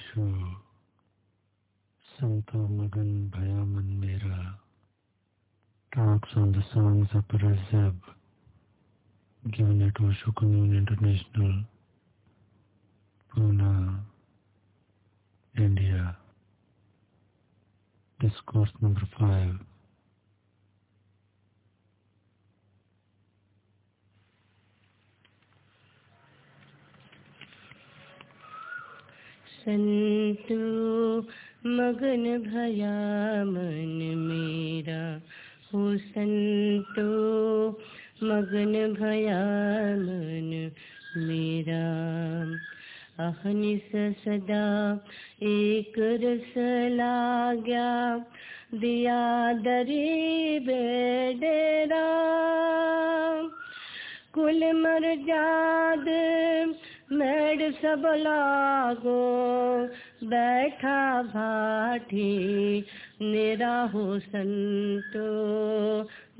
विश्वा संतो मगन भया मन Talks on the songs of Rezeb, given at Oshokun International, Pune, India. Discourse number five. संतो मगन भया मन मेरा। हो संतो मगन भया मन मेरा। अहनिस सदा एक रस लाग्या। दिया दरी बेडेरा कुल मर जाद मेड़ सब लागो, बैठा भाठी मेरा हो संतो।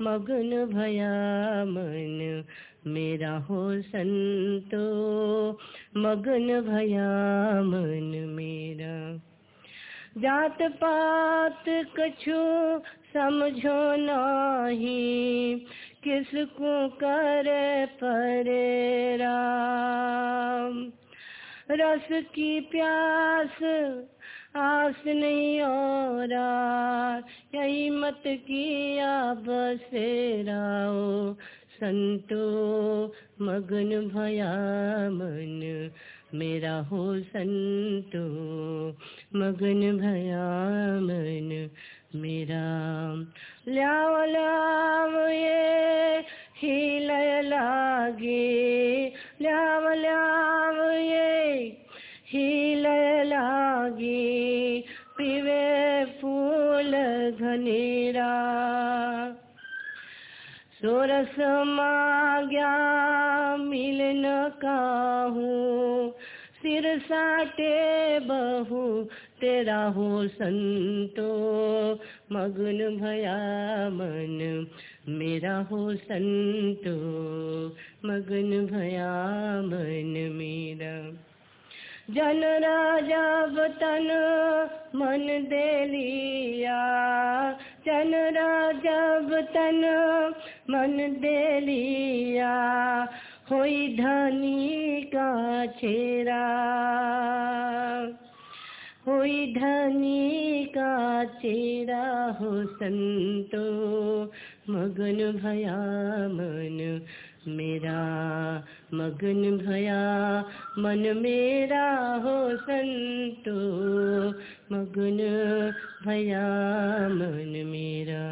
मगन भया मन, मेरा हो संतो। मगन भया मन, मेरा। जात पात कछु समझो नाही किसको करे परे राम? रस की प्यास, आस नहीं और यही मत किया बसेराओ संतो, मगन भया मन, मेरा हो संतो, मगन भया मन। मेरा। ल्याव ल्याव ये हिल लागे। ल्याव ल्याव ये फूल घनेरा सोरस माग्या मिलन काहू। सिर साटे बहु। तेरा हो संतो। मगन भया मन, मेरा हो संतो। मगन भया मन, मेरा। जन राजा तन मन दे लिया। जन राजा तन मन दे लिया। होई धनी का छेरा होई धनी का चेरा हो संतो, मगन भया मन मेरा, मगन भया मन मेरा हो संतो, मगन भया मन मेरा।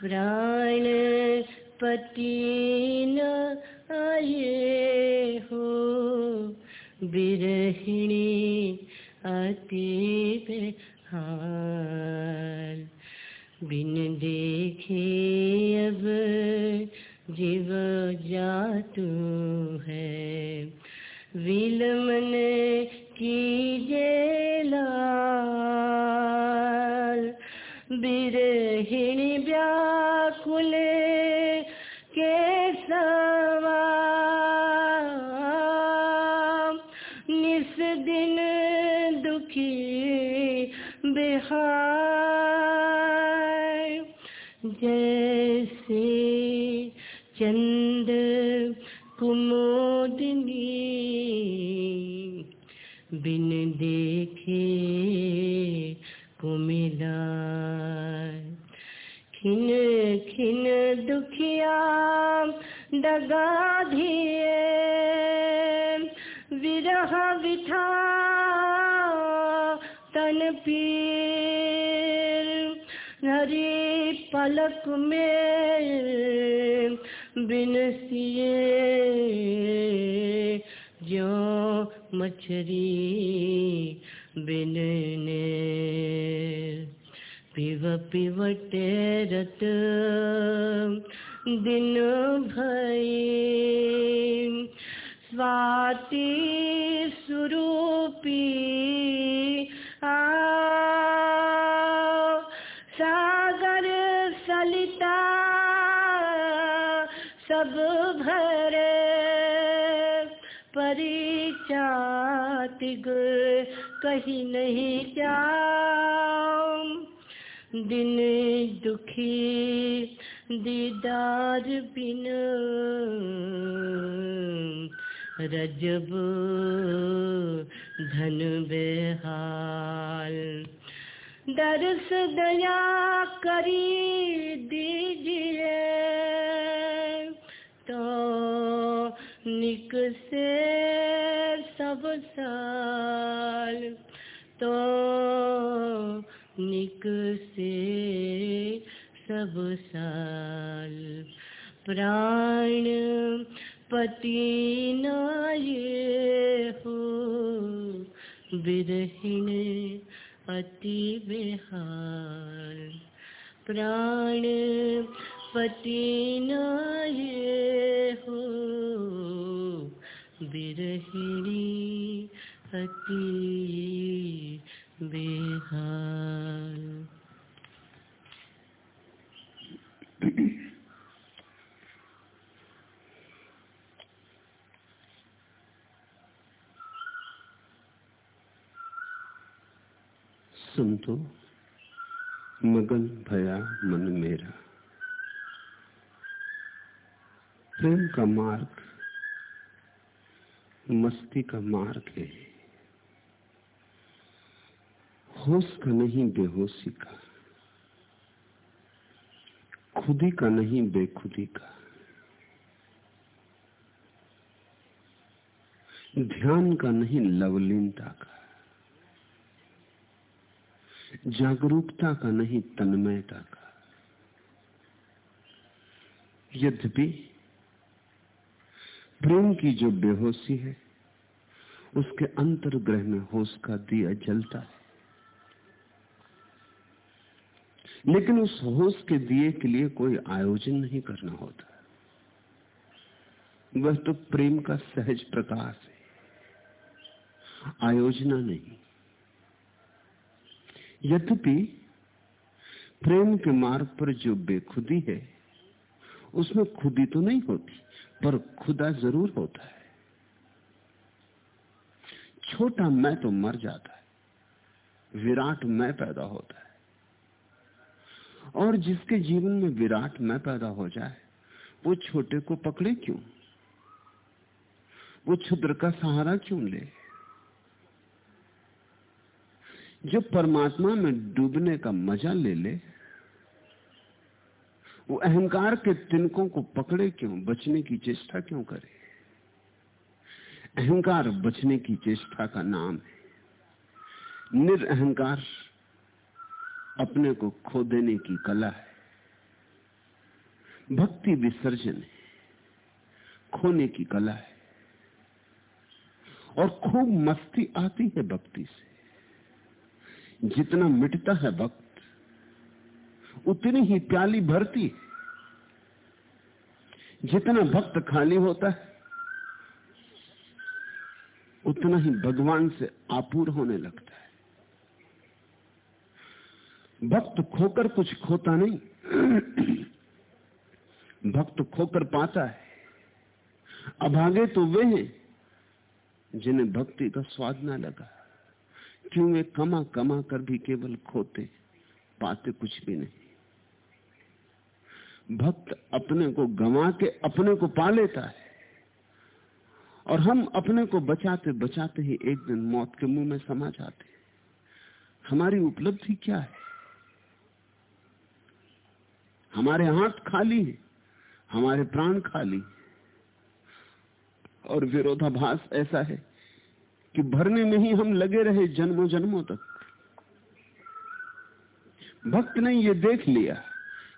प्राण पति न आए हो बिरहिणी अति हाल। बिन देखे अब जीव मस्ती का मार्ग है। होश का नहीं, बेहोशी का। खुदी का नहीं, बेखुदी का। ध्यान का नहीं, लवलीनता का। जागरूकता का नहीं, तन्मयता का। यद्यपि प्रेम की जो बेहोशी है, उसके अंतर्ग्रह में होश का दिया जलता है। लेकिन उस होश के दिए के लिए कोई आयोजन नहीं करना होता। वह तो प्रेम का सहज प्रकाश है आयोजना नहीं। यद्यपि प्रेम के मार्ग पर जो बेखुदी है, उसमें खुदी तो नहीं होती। पर खुदा ज़रूर होता है। छोटा मैं तो मर जाता है, विराट मैं पैदा होता है। और जिसके जीवन में विराट मैं पैदा हो जाए, वो छोटे को पकड़े क्यों? वो क्षुद्र का सहारा क्यों ले? जो परमात्मा में डूबने का मज़ा ले ले वो अहंकार के तिनकों को पकड़े क्यों? बचने की चेष्टा क्यों करे? अहंकार बचने की चेष्टा का नाम है। निरअहकार अपने को खो देने की कला है। भक्ति विसर्जन है। खोने की कला है। और खूब मस्ती आती है भक्ति से। जितना मिटता है वक्त उतनी ही प्याली भरती जितना भक्त खाली होता है, उतना ही भगवान से आपूर होने लगता है। भक्त खोकर कुछ खोता नहीं, भक्त खोकर पाता है। अभागे तो वे हैं जिन्हें भक्ति का स्वाद ना लगा। क्यों वे कमा कमा कर भी केवल खोते, पाते कुछ भी नहीं? भक्त अपने को गंवा के अपने को पा लेता है। और हम अपने को बचाते बचाते ही एक दिन मौत के मुँह में समा जाते हमारी उपलब्धि क्या है? हमारे हाथ खाली है, हमारे प्राण खाली और विरोधाभास ऐसा है कि भरने में ही हम लगे रहे जन्मों जन्मों तक। भक्त ने ये देख लिया।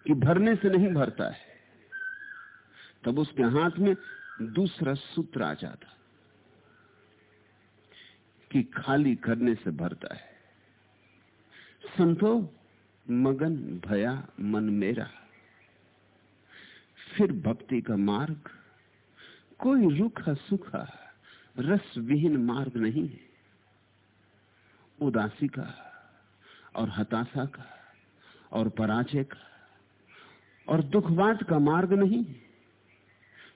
कि भरने से नहीं भरता है। तब उसके हाथ में दूसरा सूत्र आ जाता कि खाली करने से भरता है। संतो, मगन, भया, मन मेरा, फिर भक्ति का मार्ग, कोई रुखा सुखा रस विहीन मार्ग नहीं है। उदासी का और हताशा का और पराजय का और दुखवाद का मार्ग नहीं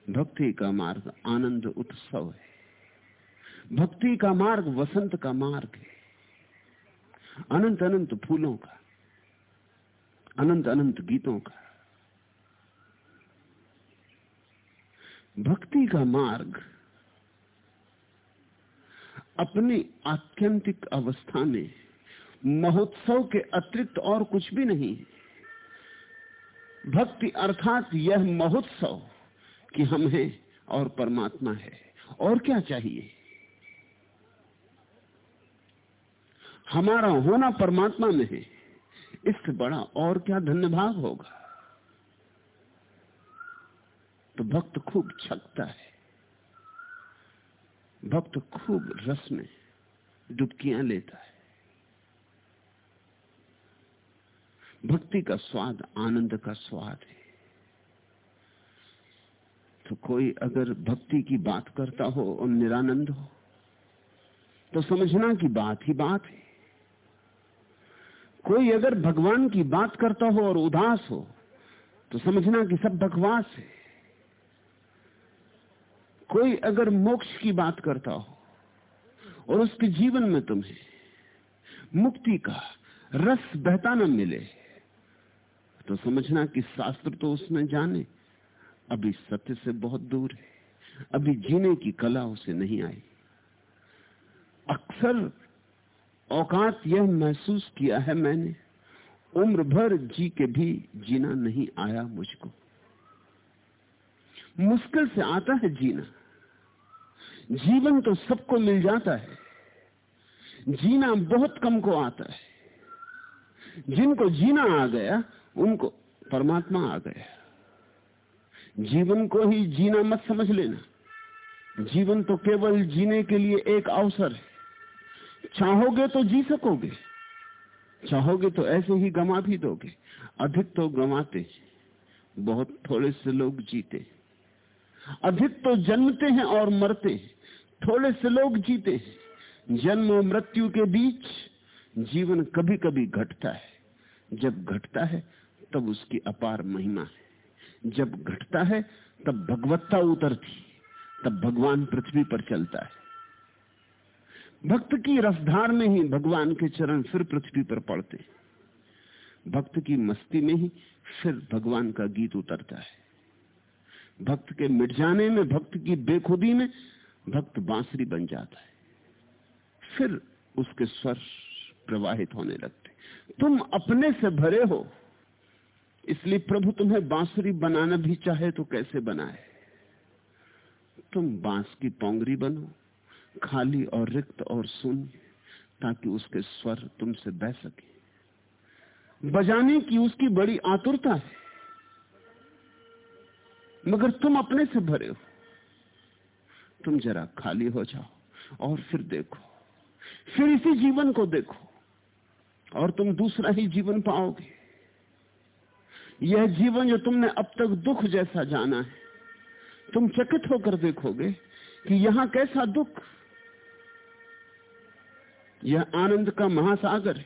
भक्ति का मार्ग आनंद उत्सव है। भक्ति का मार्ग वसंत का मार्ग है। अनंत अनंत फूलों का, अनंत अनंत गीतों का। भक्ति का मार्ग अपनी आत्यंतिक अवस्था में महोत्सव के अतिरिक्त और कुछ भी नहीं भक्ति अर्थात यह महोत्सव कि हम हैं और परमात्मा है। और क्या चाहिए? हमारा होना परमात्मा में है। इससे बड़ा और क्या धन्य धन्यभाग होगा? तो भक्त खूब छकता है। भक्त खूब रस में डुबकियाँ लेता है। भक्ति का स्वाद, आनंद का स्वाद है। तो कोई अगर भक्ति की बात करता हो और निरानंद हो तो समझना की बात ही बात है। कोई अगर भगवान की बात करता हो और उदास हो तो समझना कि सब बकवास है। कोई अगर मोक्ष की बात करता हो और उसके जीवन में तुम्हें मुक्ति का रस बहता न मिले तो समझना कि शास्त्र तो उसने जाने। अभी सत्य से बहुत दूर है। अभी जीने की कला उसे नहीं आई। अक्सर औकात यह महसूस किया है मैंने, उम्र भर जी के भी जीना नहीं आया मुझको। मुश्किल से आता है जीना। जीवन तो सबको मिल जाता है। जीना बहुत कम को आता है। जिनको जीना आ गया उनको परमात्मा आ गया जीवन को ही जीना मत समझ लेना। जीवन तो केवल जीने के लिए एक अवसर है। चाहोगे तो जी सकोगे, चाहोगे तो ऐसे ही गमा भी दोगे। अधिक तो गमाते, बहुत थोड़े से लोग जीते। अधिक तो जन्मते हैं और मरते हैं, थोड़े से लोग जीते जन्म और मृत्यु के बीच जीवन कभी कभी घटता है। जब घटता है तब उसकी अपार महिमा है। जब घटता है, तब भगवत्ता उतरती तब भगवान पृथ्वी पर चलता है। भक्त की रफ्तार में ही भगवान के चरण फिर पृथ्वी पर पड़ते भक्त की मस्ती में ही फिर भगवान का गीत उतरता है। भक्त के मिट जाने में, भक्त की बेखुदी में भक्त बांसुरी बन जाता है। फिर उसके स्वर प्रवाहित होने लगते तुम अपने से भरे हो इसलिए प्रभु तुम्हें बांसुरी बनाना भी चाहे तो कैसे बनाए? तुम बाँस की पोंगरी बनो, खाली और रिक्त और शून्य, ताकि उसके स्वर तुमसे बह सके। बजाने की उसकी बड़ी आतुरता है, मगर तुम अपने से भरे हो। तुम जरा खाली हो जाओ और फिर देखो, फिर इसी जीवन को देखो, और तुम दूसरा ही जीवन पाओगे। यह जीवन जो तुमने अब तक दुख जैसा जाना है, तुम चकित होकर देखोगे कि यहाँ कैसा दुख। यह आनंद का महासागर है,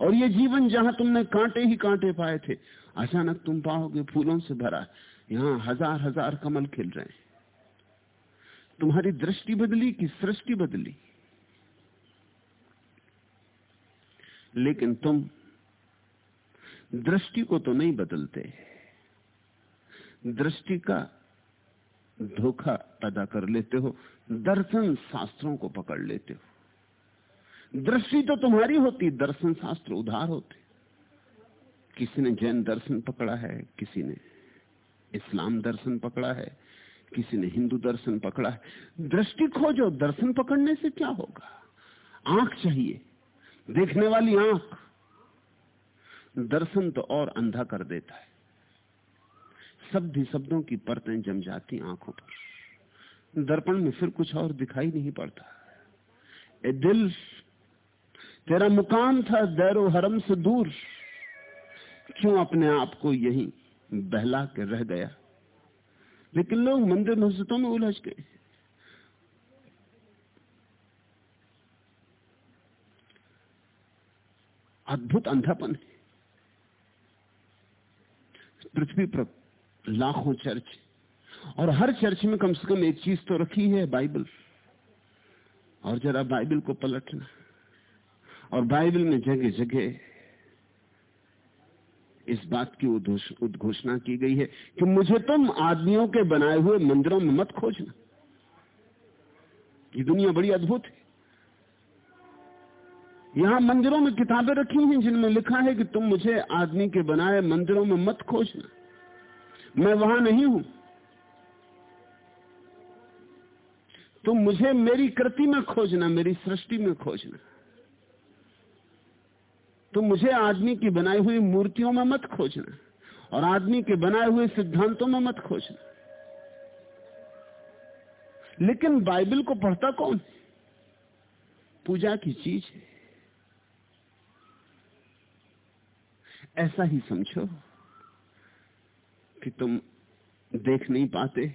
और यह जीवन जहाँ तुमने कांटे ही कांटे पाए थे, अचानक तुम पाओगे फूलों से भरा। यहाँ हज़ार हज़ार कमल खिल रहे हैं। तुम्हारी दृष्टि बदली कि सृष्टि बदली। लेकिन तुम दृष्टि को तो नहीं बदलते। दृष्टि का धोखा पैदा कर लेते हो, दर्शन शास्त्रों को पकड़ लेते हो। दृष्टि तो तुम्हारी होती, दर्शन शास्त्र उधार होते। किसी ने जैन दर्शन पकड़ा है, किसी ने इस्लाम दर्शन पकड़ा है, किसी ने हिंदू दर्शन पकड़ा है। दृष्टि खोजो, दर्शन पकड़ने से क्या होगा? आँख चाहिए, देखने वाली आँख। दर्शन तो और अंधा कर देता है। शब्द ही शब्दों की परतें जम जाती आँखों पर। दर्पण में फिर कुछ और दिखाई नहीं पड़ता। ए दिल, तेरा मुकाम था दैरो हरम से दूर। क्यों अपने आप को यही बहला के रह गया? लेकिन लोग मंदिर मस्जिदों में उलझ गए। अद्भुत अंधापन है। पृथ्वी पर लाखों चर्च। और हर चर्च में कम से कम एक चीज़ तो रखी है, बाइबल। और जरा बाइबल को पलटना। और बाइबल में जगह जगह इस बात की उद्घोषणा की गई है कि मुझे तुम आदमियों के बनाए हुए मंदिरों में मत खोजना। ये दुनिया बड़ी अद्भुत है। यहाँ मंदिरों में किताबें रखी हैं जिनमें लिखा है कि तुम मुझे आदमी के बनाए मंदिरों में मत खोजना। मैं वहाँ नहीं हूँ। तुम मुझे मेरी कृति में खोजना, मेरी सृष्टि में खोजना। तुम मुझे आदमी की बनाई हुई मूर्तियों में मत खोजना और आदमी के बनाए हुए सिद्धांतों में मत खोजना। लेकिन बाइबल को पढ़ता कौन? पूजा की चीज़ है। ऐसा ही समझो कि तुम देख नहीं पाते।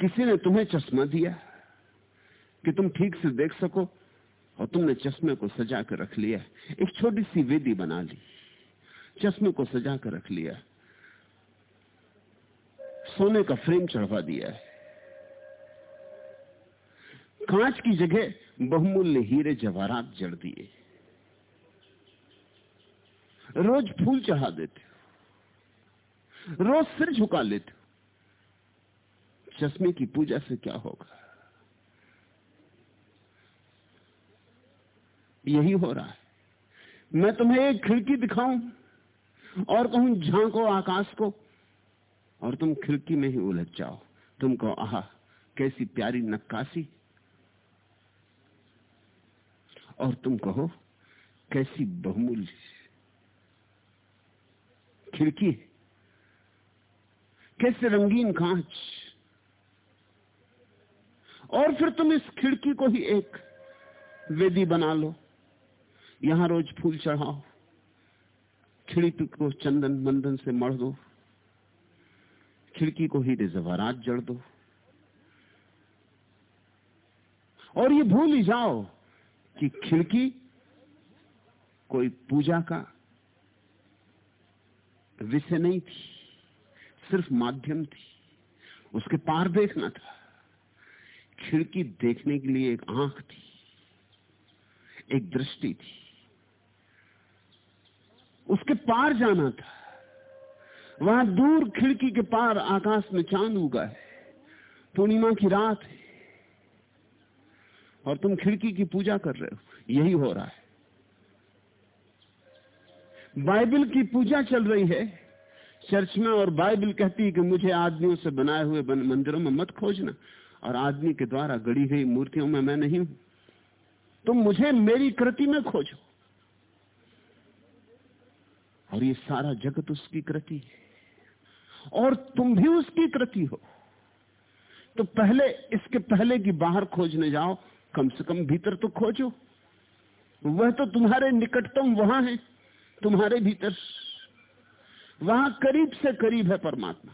किसी ने तुम्हें चश्मा दिया कि तुम ठीक से देख सको और तुमने चश्मे को सजा कर रख लिया। एक छोटी सी वेदी बना ली। चश्मे को सजा कर रख लिया। सोने का फ्रेम चढ़वा दिया। है कांच की जगह बहुमूल्य हीरे जवाहरात जड़ दिए। रोज फूल चढ़ा देते हो। रोज सिर झुका लेते हो। चश्मे की पूजा से क्या होगा? यही हो रहा है। मैं तुम्हें एक खिड़की दिखाऊँ और कहूँ, झांको आकाश को और तुम खिड़की में ही उलझ जाओ। तुम कहो आह, कैसी प्यारी नक्काशी। और तुम कहो, कैसी बहुमूल्य खिड़की है। कैसे रंगीन कांच। और फिर तुम इस खिड़की को ही एक वेदी बना लो। यहाँ रोज फूल चढ़ाओ। खिड़की को चंदन मंदन से मढ़ दो। खिड़की को हीरे जवारात जड़ दो। और ये भूल ही जाओ कि खिड़की कोई पूजा का विषय नहीं थी, सिर्फ़ माध्यम थी। उसके पार देखना था। खिड़की देखने के लिए एक आँख थी, एक दृष्टि थी। उसके पार जाना था। वहाँ दूर खिड़की के पार आकाश में चाँद उगा है। पूर्णिमा की रात है। और तुम खिड़की की पूजा कर रहे हो। यही हो रहा है। बाइबल की पूजा चल रही है। चर्च में और बाइबल कहती है कि मुझे आदमियों से बनाए हुए बन, मंदिरों में मत खोजना और आदमी के द्वारा गढ़ी गई मूर्तियों में मैं नहीं हूँ। तुम मुझे मेरी कृति में खोजो। और ये सारा जगत उसकी कृति है। और तुम भी उसकी कृति हो। तो पहले इसके पहले की बाहर खोजने जाओ। कम से कम भीतर तो खोजो। वह तो तुम्हारे निकटतम वहाँ है। तुम्हारे भीतर वहाँ करीब से करीब है परमात्मा।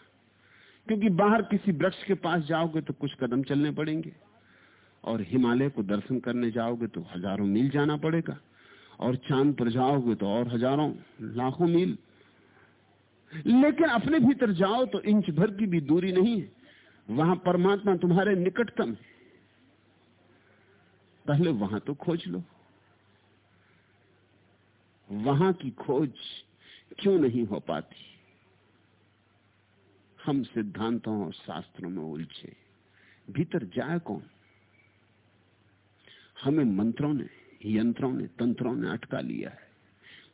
क्योंकि बाहर किसी वृक्ष के पास जाओगे तो कुछ कदम चलने पड़ेंगे और हिमालय को दर्शन करने जाओगे तो हज़ारों मील जाना पड़ेगा और चाँद पर जाओगे तो और हज़ारों, लाखों मील। लेकिन अपने भीतर जाओ तो इंच भर की भी दूरी नहीं है। वहाँ परमात्मा तुम्हारे निकटतम है। पहले वहाँ तो खोज लो। वहाँ की खोज क्यों नहीं हो पाती? हम सिद्धांतों और शास्त्रों में उलझे। भीतर जाए कौन? हमें मंत्रों ने, यंत्रों ने, तंत्रों ने अटका लिया है।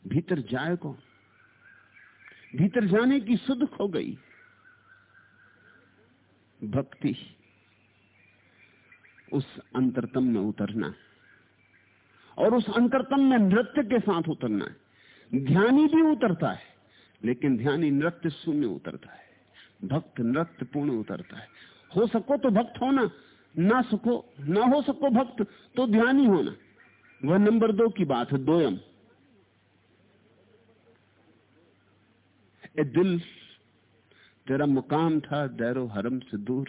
भीतर जाए कौन? भीतर जाने की सुध खो गई। भक्ति उस अंतरतम में उतरना और उस अंतरतम में नृत्य के साथ उतरना है। ध्यानी भी उतरता है, लेकिन ध्यानी नृत्य शून्य उतरता है। भक्त नृत्य पूर्ण उतरता है। हो सको तो भक्त होना, ना सको, ना हो सको भक्त तो ध्यानी होना। वह नंबर दो की बात है, दोयम। ए दिल, तेरा मुकाम था, दैरो हरम से दूर।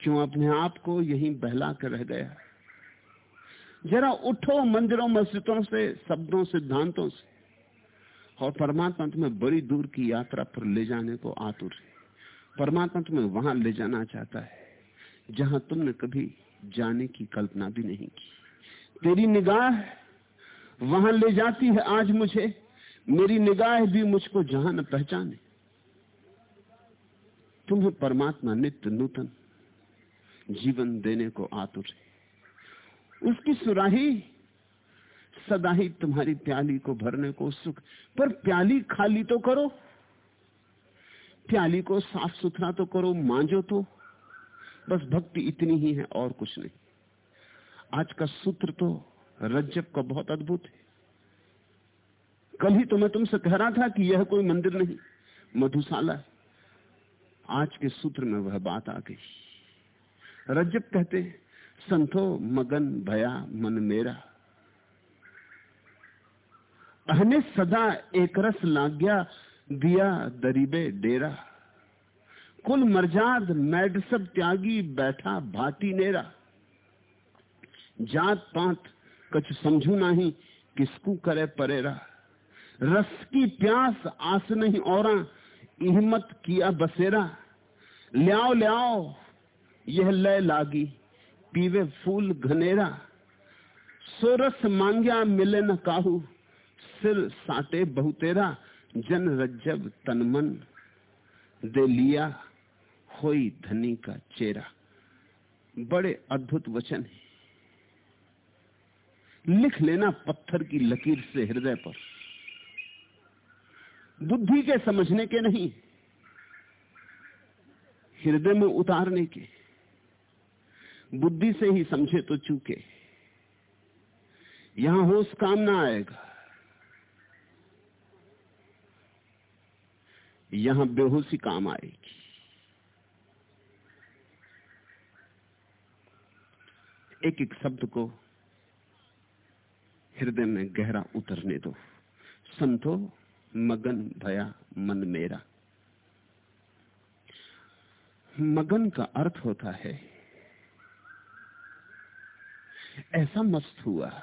क्यों अपने आप को यहीं बहला कर रह गया? जरा उठो मंदिरों मस्जिदों से, शब्दों सिद्धांतों से। और परमात्मा तुम्हें बड़ी दूर की यात्रा पर ले जाने को आतुर है। परमात्मा तुम्हें वहाँ ले जाना चाहता है, जहाँ तुमने कभी जाने की कल्पना भी नहीं की। तेरी निगाह वहाँ ले जाती है आज मुझे, मेरी निगाह भी मुझको जहाँ न पहचाने। तुम्हें परमात्मा नित्य नूतन जीवन देने को आतुर है। उसकी सुराही सदा ही तुम्हारी प्याली को भरने को उत्सुक पर प्याली खाली तो करो, प्याली को साफ़ सुथरा तो करो मांझो तो। बस भक्ति इतनी ही है, और कुछ नहीं। आज का सूत्र तो रज्जब का बहुत अद्भुत है। कल ही तो मैं तुमसे कह रहा था कि यह कोई मंदिर नहीं, मधुशाला है। आज के सूत्र में वह बात आ गई। रज्जब कहते संतो मगन भया मन मेरा। अहने सदा एक रस लाग्या, दिया दरीबे डेरा। कुल मरजाद मैड सब त्यागी, बैठा भाती नेरा। जात पात कछ समझू नहीं, किसकू करे परेरा। रस की प्यास आस नहीं और हिम्मत किया बसेरा। ल्याओ ल्याओ, यह लय लागी। पीवे फूल घनेरा, सोरस मांग्या मिले न काहू, सिर साटे बहुतेरा, जन रज्जब तनमन, दे लिया होई धनी का चेहरा। बड़े अद्भुत वचन है। लिख लेना पत्थर की लकीर से हृदय पर। बुद्धि के समझने के नहीं, हृदय में उतारने के। बुद्धि से ही समझे तो चूके। यहाँ होश काम ना आएगा। यहाँ बेहोशी काम आएगी। एक एक शब्द को हृदय में गहरा उतरने दो। संतो मगन भया मन मेरा। मगन का अर्थ होता है ऐसा मस्त हुआ।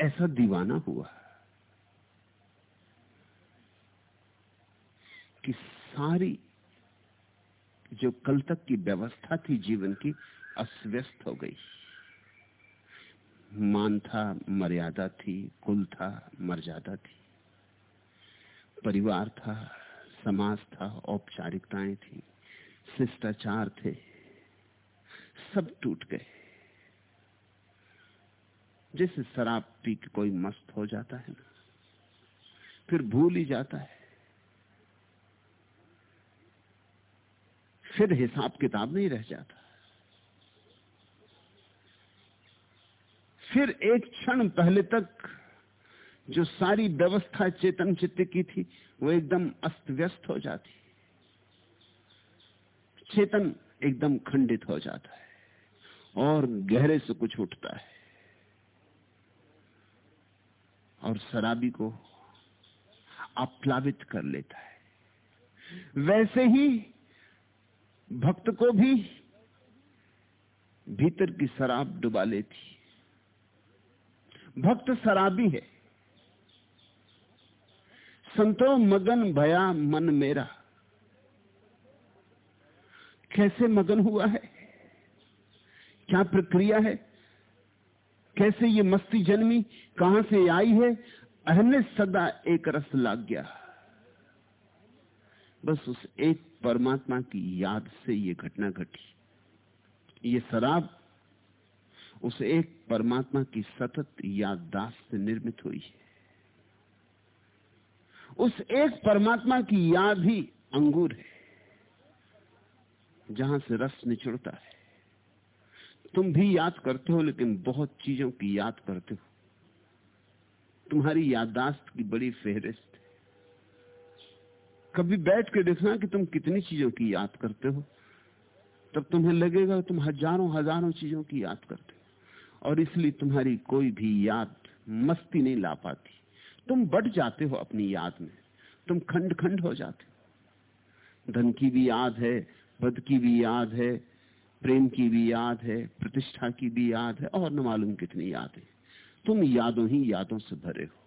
ऐसा दीवाना हुआ कि सारी जो कल तक की व्यवस्था थी जीवन की अस्त हो गई। मान था, मर्यादा थी, कुल था, मर्यादा थी। परिवार था, समाज था, औपचारिकताएँ थी, शिष्टाचार थे, सब टूट गए। जैसे शराब पी के कोई मस्त हो जाता है फिर भूल ही जाता है। फिर हिसाब किताब नहीं रह जाता। फिर एक क्षण पहले तक जो सारी व्यवस्था चेतन चित्त की थी, वो एकदम अस्त व्यस्त हो जाती। चेतन एकदम खंडित हो जाता है और गहरे से कुछ उठता है। और शराबी को आप्लावित कर लेता है। वैसे ही भक्त को भी भीतर की शराब डुबा लेती भक्त शराबी है। संतो मगन भया मन मेरा। कैसे मगन हुआ है? क्या प्रक्रिया है? कैसे ये मस्ती जन्मी, कहाँ से आई है, अहने सदा एक रस लाग गया। बस उस एक परमात्मा की याद से ये घटना घटी। ये शराब उस एक परमात्मा की सतत याददाश्त से निर्मित हुई है। उस एक परमात्मा की याद ही अंगूर है, जहाँ से रस निचुड़ता है। तुम भी याद करते हो, लेकिन बहुत चीज़ों की याद करते हो। तुम्हारी याददाश्त की बड़ी फेहरिस्त कभी बैठ के देखना कि तुम कितनी चीज़ों की याद करते हो। तब तुम्हें लगेगा तुम हज़ारों हज़ारों चीज़ों की याद करते हो। और इसलिए तुम्हारी कोई भी याद मस्ती नहीं ला पाती। तुम बढ़ जाते हो अपनी याद में। तुम खंड खंड हो जाते हो। धन की भी याद है पद की भी याद है प्रेम की भी याद है, प्रतिष्ठा की भी याद है, और न मालूम कितनी याद। है तुम यादों ही यादों से भरे हो।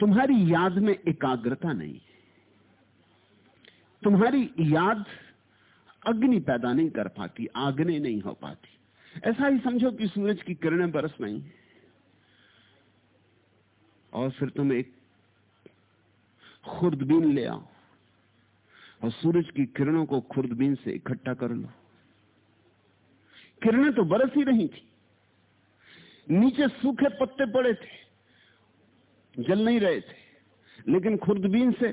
तुम्हारी याद में एकाग्रता नहीं है। तुम्हारी याद अग्नि पैदा नहीं कर पाती, आगने नहीं हो पाती। ऐसा ही समझो कि सूरज की किरणें बरस नहीं और फिर तुम एक खुर्दबीन ले आओ, और सूरज की किरणों को खुर्दबीन से इकट्ठा कर लो। किरणें तो बरस ही रही थी। नीचे सूखे पत्ते पड़े थे, जल नहीं रहे थे। लेकिन खुर्दबीन से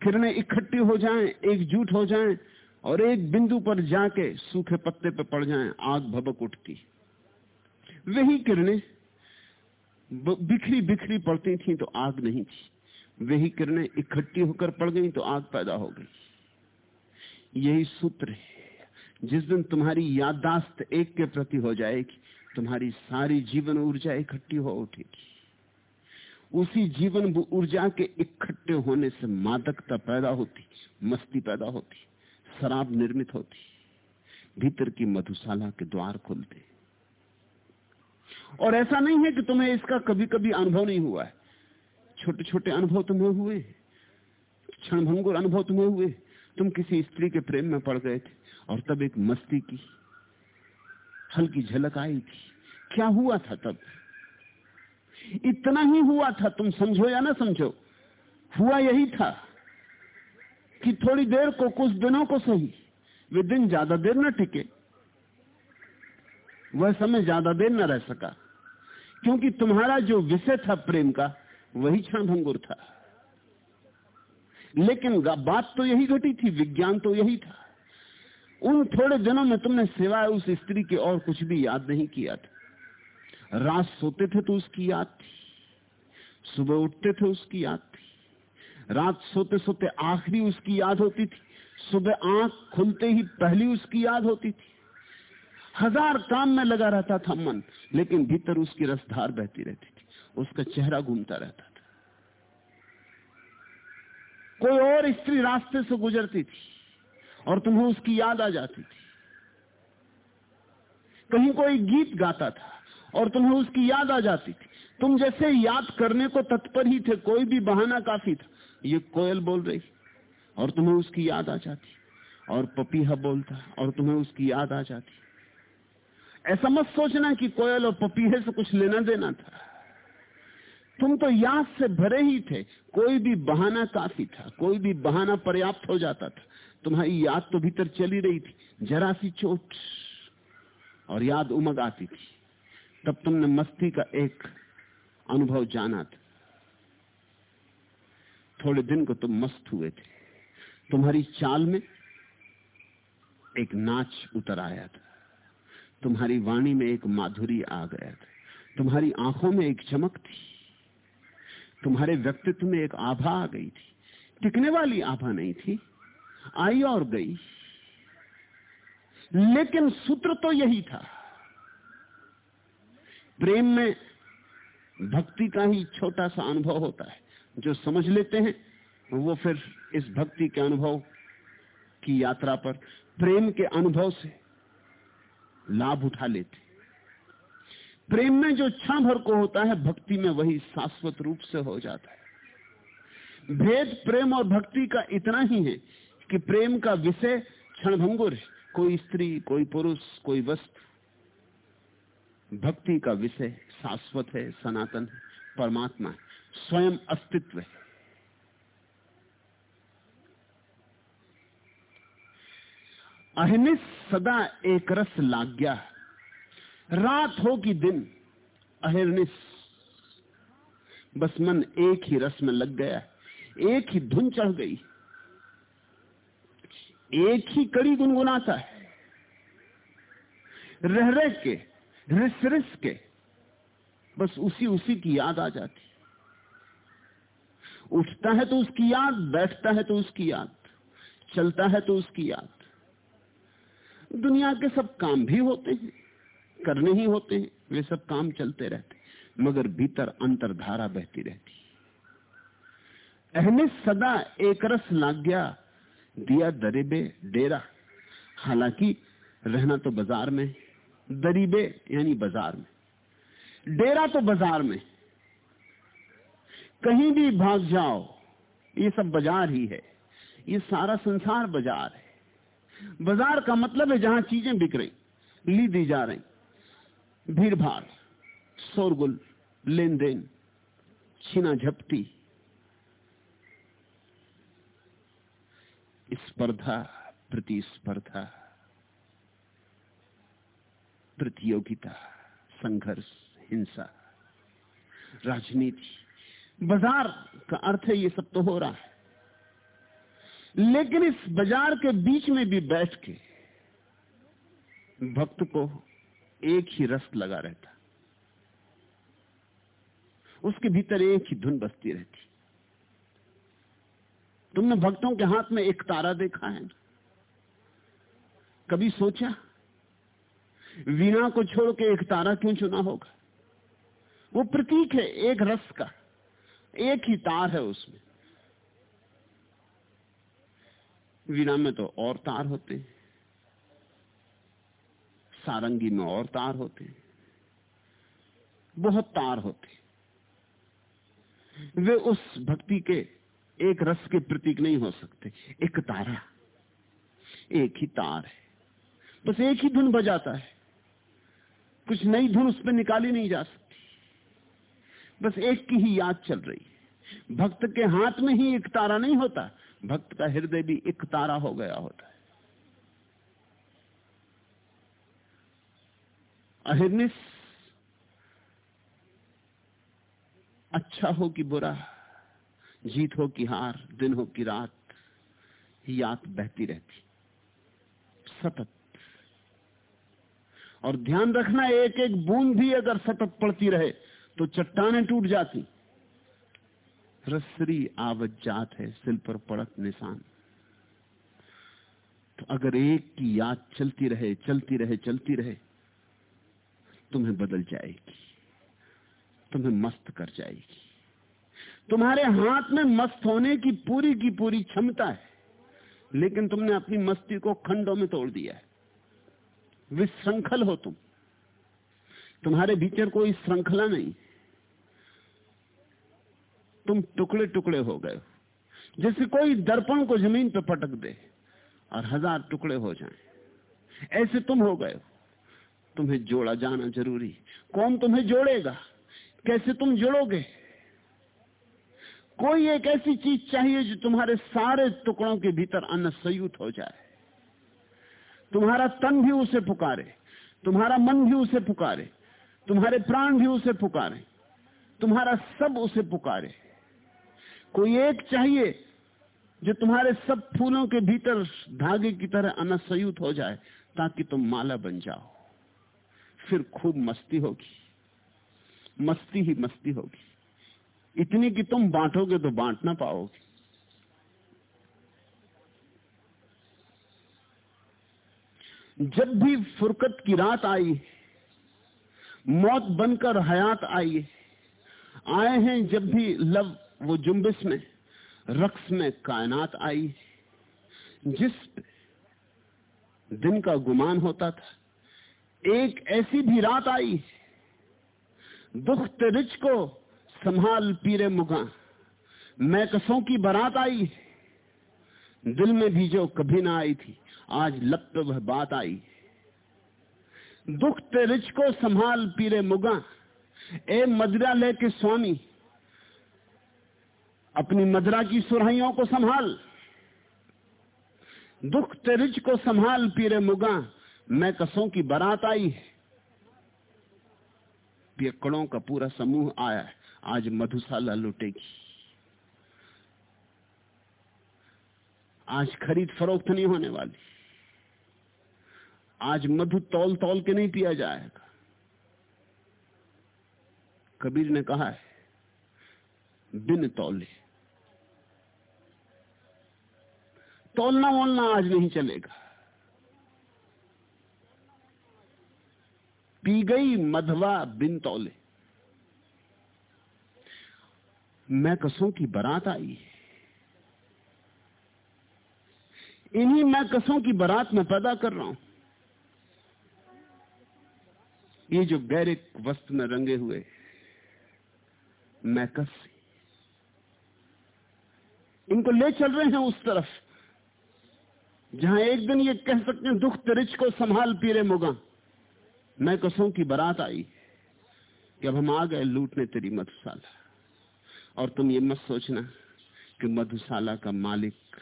किरणें इकट्ठी हो जाएँ, एकजुट हो जाएँ और एक बिंदु पर जाके सूखे पत्ते पर पड़ जाएँ, आग भबक उठती। वही किरणें बिखरी बिखरी पड़ती थी तो आग नहीं थी। वही किरणें इकट्ठी होकर पड़ गई तो आग पैदा हो गई। यही सूत्र है। जिस दिन तुम्हारी याददाश्त एक के प्रति हो जाएगी, तुम्हारी सारी जीवन ऊर्जा इकट्ठी हो उठेगी। उसी जीवन ऊर्जा के इकट्ठे होने से मादकता पैदा होती, मस्ती पैदा होती, शराब निर्मित होती, भीतर की मधुशाला के द्वार खुलते। और ऐसा नहीं है कि तुम्हें इसका कभी कभी अनुभव नहीं हुआ है। छोटे छोटे अनुभव तुम्हें हुए क्षणभंगुर अनुभव तुम्हें हुए तुम किसी स्त्री के प्रेम में पड़ गए थे। और तब एक मस्ती की। हल्की झलक आई थी। क्या हुआ था तब? इतना ही हुआ था, तुम समझो या ना समझो? हुआ यही था कि थोड़ी देर को, कुछ दिनों को सही, वे दिन ज़्यादा देर न टिके। वह समय ज़्यादा देर न रह सका, क्योंकि तुम्हारा जो विषय था प्रेम का, वही क्षण भंगुर था। लेकिन बात तो यही घटी थी, विज्ञान तो यही था। उन थोड़े दिनों में तुमने सिवाय उस स्त्री के और कुछ भी याद नहीं किया था। रात सोते थे तो उसकी याद थी, सुबह उठते थे उसकी याद थी, रात सोते सोते आखिरी उसकी याद होती थी, सुबह आँख खुलते ही पहली उसकी याद होती थी। हज़ार काम में लगा रहता था मन, लेकिन भीतर उसकी रसधार बहती रहती थी, उसका चेहरा घूमता रहता था। कोई और स्त्री रास्ते से गुजरती थी। और तुम्हें उसकी याद आ जाती थी। कहीं कोई गीत गाता था और तुम्हें उसकी याद आ जाती थी। तुम जैसे याद करने को तत्पर ही थे, कोई भी बहाना काफ़ी था। ये कोयल बोल रही, और तुम्हें उसकी याद आ जाती। और पपीहा बोलता, और तुम्हें उसकी याद आ जाती। ऐसा मत सोचना कि कोयल और पपीहे से कुछ लेना देना था। तुम तो याद से भरे ही थे, कोई भी बहाना काफ़ी था, कोई भी बहाना पर्याप्त हो जाता था। तुम्हारी याद तो भीतर चली रही थी, जरा सी चोट और याद उमग आती थी। तब तुमने मस्ती का एक अनुभव जाना था। थोड़े दिन को तुम मस्त हुए थे। तुम्हारी चाल में एक नाच उतर आया था। तुम्हारी वाणी में एक माधुरी आ गया था। तुम्हारी आँखों में एक चमक थी। तुम्हारे व्यक्तित्व में एक आभा आ गई थी। टिकने वाली आभा नहीं थी। आई और गई। लेकिन सूत्र तो यही था। प्रेम में भक्ति का ही छोटा सा अनुभव होता है। जो समझ लेते हैं, वो फिर इस भक्ति के अनुभव की यात्रा पर प्रेम के अनुभव से लाभ उठा लेते। प्रेम में जो क्षण भर को होता है, भक्ति में वही शाश्वत रूप से हो जाता है। भेद, प्रेम और भक्ति का इतना ही है कि प्रेम का विषय क्षणभंगुर, कोई स्त्री, कोई पुरुष, कोई वस्तु भक्ति का विषय शाश्वत है, सनातन है, परमात्मा है, स्वयं अस्तित्व है। अहनिस सदा एक रस लाग्या। रात हो कि दिन अहिर्निस बस मन एक ही रस में लग गया, एक ही धुन चढ़ गई। एक ही कड़ी गुनगुनाता है। रह रह के, रिस रिस के, बस उसी उसी की याद आ जाती। उठता है तो उसकी याद, बैठता है तो उसकी याद, चलता है तो उसकी याद। दुनिया के सब काम भी होते हैं, करने ही होते हैं, वे सब काम चलते रहते मगर भीतर अंतरधारा बहती रहती। अहने सदा एक रस लाग्या दिया दरीबे डेरा। हालाँकि रहना तो बाज़ार में दरीबे यानी बाज़ार में। डेरा तो बाज़ार में। कहीं भी भाग जाओ, ये सब बाज़ार ही है। ये सारा संसार बाज़ार है। बाज़ार का मतलब है जहाँ चीज़ें बिक रही, ली दी जा रही। भीड़ भाड़ शोरगुल लेन देन छीना झपटी स्पर्धा, प्रतिस्पर्धा, प्रतियोगिता, संघर्ष, हिंसा, राजनीति, बाज़ार का अर्थ है ये सब तो हो रहा है। लेकिन इस बाज़ार के बीच में भी बैठ के भक्त को एक ही रस लगा रहता। उसके भीतर एक ही धुन बसती रहती। तुमने भक्तों के हाथ में एक तारा देखा है? कभी सोचा? वीणा को छोड़ के एक तारा क्यों चुना होगा? वो प्रतीक है, एक रस का, एक ही तार है उसमें। वीणा में तो और तार होते हैं। सारंगी में और तार होते हैं। बहुत तार होते वे उस भक्ति के एक रस के प्रतीक नहीं हो सकते। एक तारा। एक ही तार है। बस एक ही धुन बजाता है। कुछ नई धुन उस पर निकाली नहीं जा सकती। बस एक की ही याद चल रही है। भक्त के हाथ में ही एक तारा नहीं होता। भक्त का हृदय भी एक तारा हो गया होता है। अहिर्निस अच्छा हो कि बुरा? जीत हो कि हार, दिन हो कि रात याद बहती रहती। सतत। और ध्यान रखना एक एक बूंद भी अगर सतत पड़ती रहे तो चट्टाने टूट जाती। रसरी आवत जात है, सिल पर पड़त निशान। तो अगर एक की याद चलती रहे चलती रहे चलती रहे, तुम्हें बदल जाएगी। तुम्हें मस्त कर जाएगी। तुम्हारे हाथ में मस्त होने की पूरी की पूरी क्षमता है, लेकिन तुमने अपनी मस्ती को खंडों में तोड़ दिया है। विश्रृंखल हो तुम। तुम्हारे भीतर कोई श्रृंखला नहीं। तुम टुकड़े टुकड़े हो गए जैसे कोई दर्पण को ज़मीन पर पटक दे और हज़ार टुकड़े हो जाएँ। ऐसे तुम हो गए तुम्हें जोड़ा जाना ज़रूरी। कौन तुम्हें जोड़ेगा? कैसे तुम जोड़ोगे? कोई एक ऐसी चीज़ चाहिए जो तुम्हारे सारे टुकड़ों के भीतर अन्न संयुक्त हो जाए। तुम्हारा तन भी उसे पुकारे, तुम्हारा मन भी उसे पुकारे, तुम्हारे प्राण भी उसे पुकारे, तुम्हारा सब उसे पुकारे। कोई एक चाहिए जो तुम्हारे सब फूलों के भीतर धागे की तरह अनसयुत हो जाए, ताकि तुम माला बन जाओ। फिर खूब मस्ती होगी। मस्ती ही मस्ती होगी। इतनी कि तुम बांटोगे तो बांट ना पाओगे। जब भी फुरकत की रात आई, मौत बनकर हयात आई, आए हैं जब भी लव वो जुम्बिस में, रक्स में कायनात आई, जिस दिन का गुमान होता था, एक ऐसी भी रात आई दुख तेरिच को संभाल पीरे मुगा। मैं कसों की बारात आई, दिल में भी जो कभी ना आई थी, आज लब पे वह बात आई। दुख तेरिच को संभाल पीरे मुगा। ए मदरा लेके स्वामी, अपनी मदरा की सुरहियों को संभाल। दुख तेरिज को संभाल पीरे मुगा। मैं कसों की बारात आई। है पियकड़ों का पूरा समूह आया है। आज मधुशाला लुटेगी। आज खरीद फरोख्त नहीं होने वाली। आज मधु तौल तौल के नहीं पिया जाएगा। कबीर ने कहा है, बिन तौले। तोलना वोलना आज नहीं चलेगा। पी गई मधवा बिन तौले। मैं कसों की बारात आई है। इन्हीं मैं कसों की बारात में पैदा कर रहा हूँ। ये जो गैरिक वस्त्र में रंगे हुए मैकस इनको ले चल रहे हैं उस तरफ़। जहाँ एक दिन ये कह सकते हैं, दुख तरिच को संभाल पीरे मुगा। मैं कसों की बारात आई कि अब हम आ गए, लूटने तेरी मधुशाला और तुम ये मत सोचना कि मधुशाला का मालिक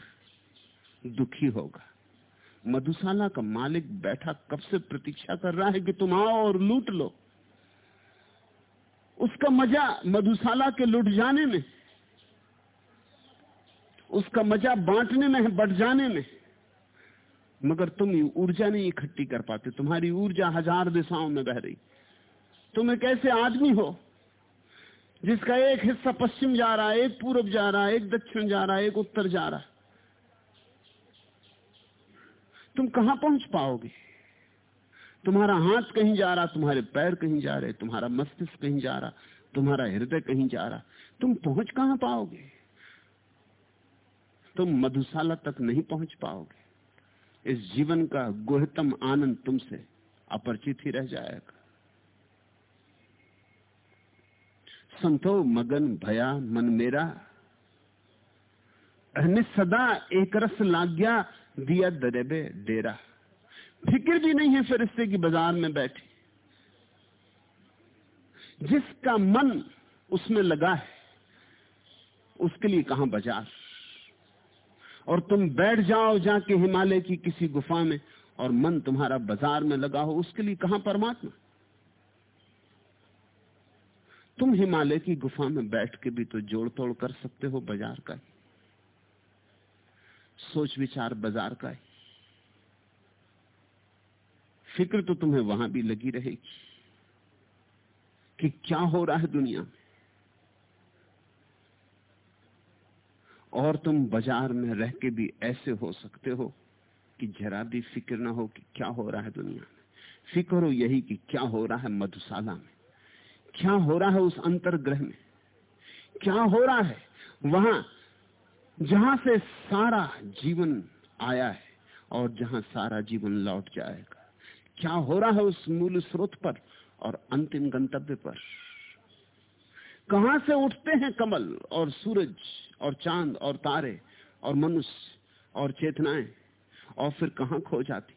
दुखी होगा। मधुशाला का मालिक बैठा कब से प्रतीक्षा कर रहा है कि तुम आओ और लूट लो। उसका मज़ा मधुशाला के लुट जाने में, उसका मज़ा बांटने में है, बढ़ जाने में। मगर तुम ऊर्जा नहीं इकट्ठी कर पाते, तुम्हारी ऊर्जा हज़ार दिशाओं में बह रही। तुम एक आदमी हो जिसका एक हिस्सा पश्चिम जा रहा है, एक पूर्व जा रहा है, एक दक्षिण जा रहा है, एक उत्तर जा रहा है। तुम कहाँ पहुँच पाओगे? तुम्हारा हाथ कहीं जा रहा, तुम्हारे पैर कहीं जा रहे, तुम्हारा मस्तिष्क कहीं जा रहा, तुम्हारा हृदय कहीं जा रहा। तुम पहुँच कहाँ पाओगे? तुम मधुशाला तक नहीं पहुँच पाओगे। इस जीवन का गुहतम आनंद तुमसे अपरिचित ही रह जाएगा। संतो मगन भया मन मेरा। सदा एक रस लाग्या दिया दरेबे डेरा। फ़िक्र भी नहीं है फरिश्ते की बाज़ार में बैठी। जिसका मन उसमें लगा है, उसके लिए कहाँ बाज़ार? और तुम बैठ जाओ जाके हिमालय की किसी गुफा में, और मन तुम्हारा बाज़ार में लगा हो, उसके लिए कहाँ परमात्मा? तुम हिमालय की गुफा में बैठ के भी तो जोड़ तोड़ कर सकते हो बाज़ार का। सोच विचार बाज़ार का। ही फ़िक्र तो तुम्हें वहाँ भी लगी रहेगी कि क्या हो रहा है दुनिया में। और तुम बाज़ार में रह के भी ऐसे हो सकते हो कि जरा भी फ़िक्र ना हो कि क्या हो रहा है दुनिया में। फ़िक्र हो यही कि क्या हो रहा है मधुशाला में। क्या हो रहा है उस अंतरग्रह में? क्या हो रहा है? वहाँ, जहाँ से सारा जीवन आया है और जहाँ सारा जीवन लौट जाएगा। क्या हो रहा है उस मूल स्रोत पर और अंतिम गंतव्य पर? कहाँ से उठते हैं कमल और सूरज और चाँद और तारे और मनुष्य और चेतनाएँ? और फिर कहाँ खो जाती?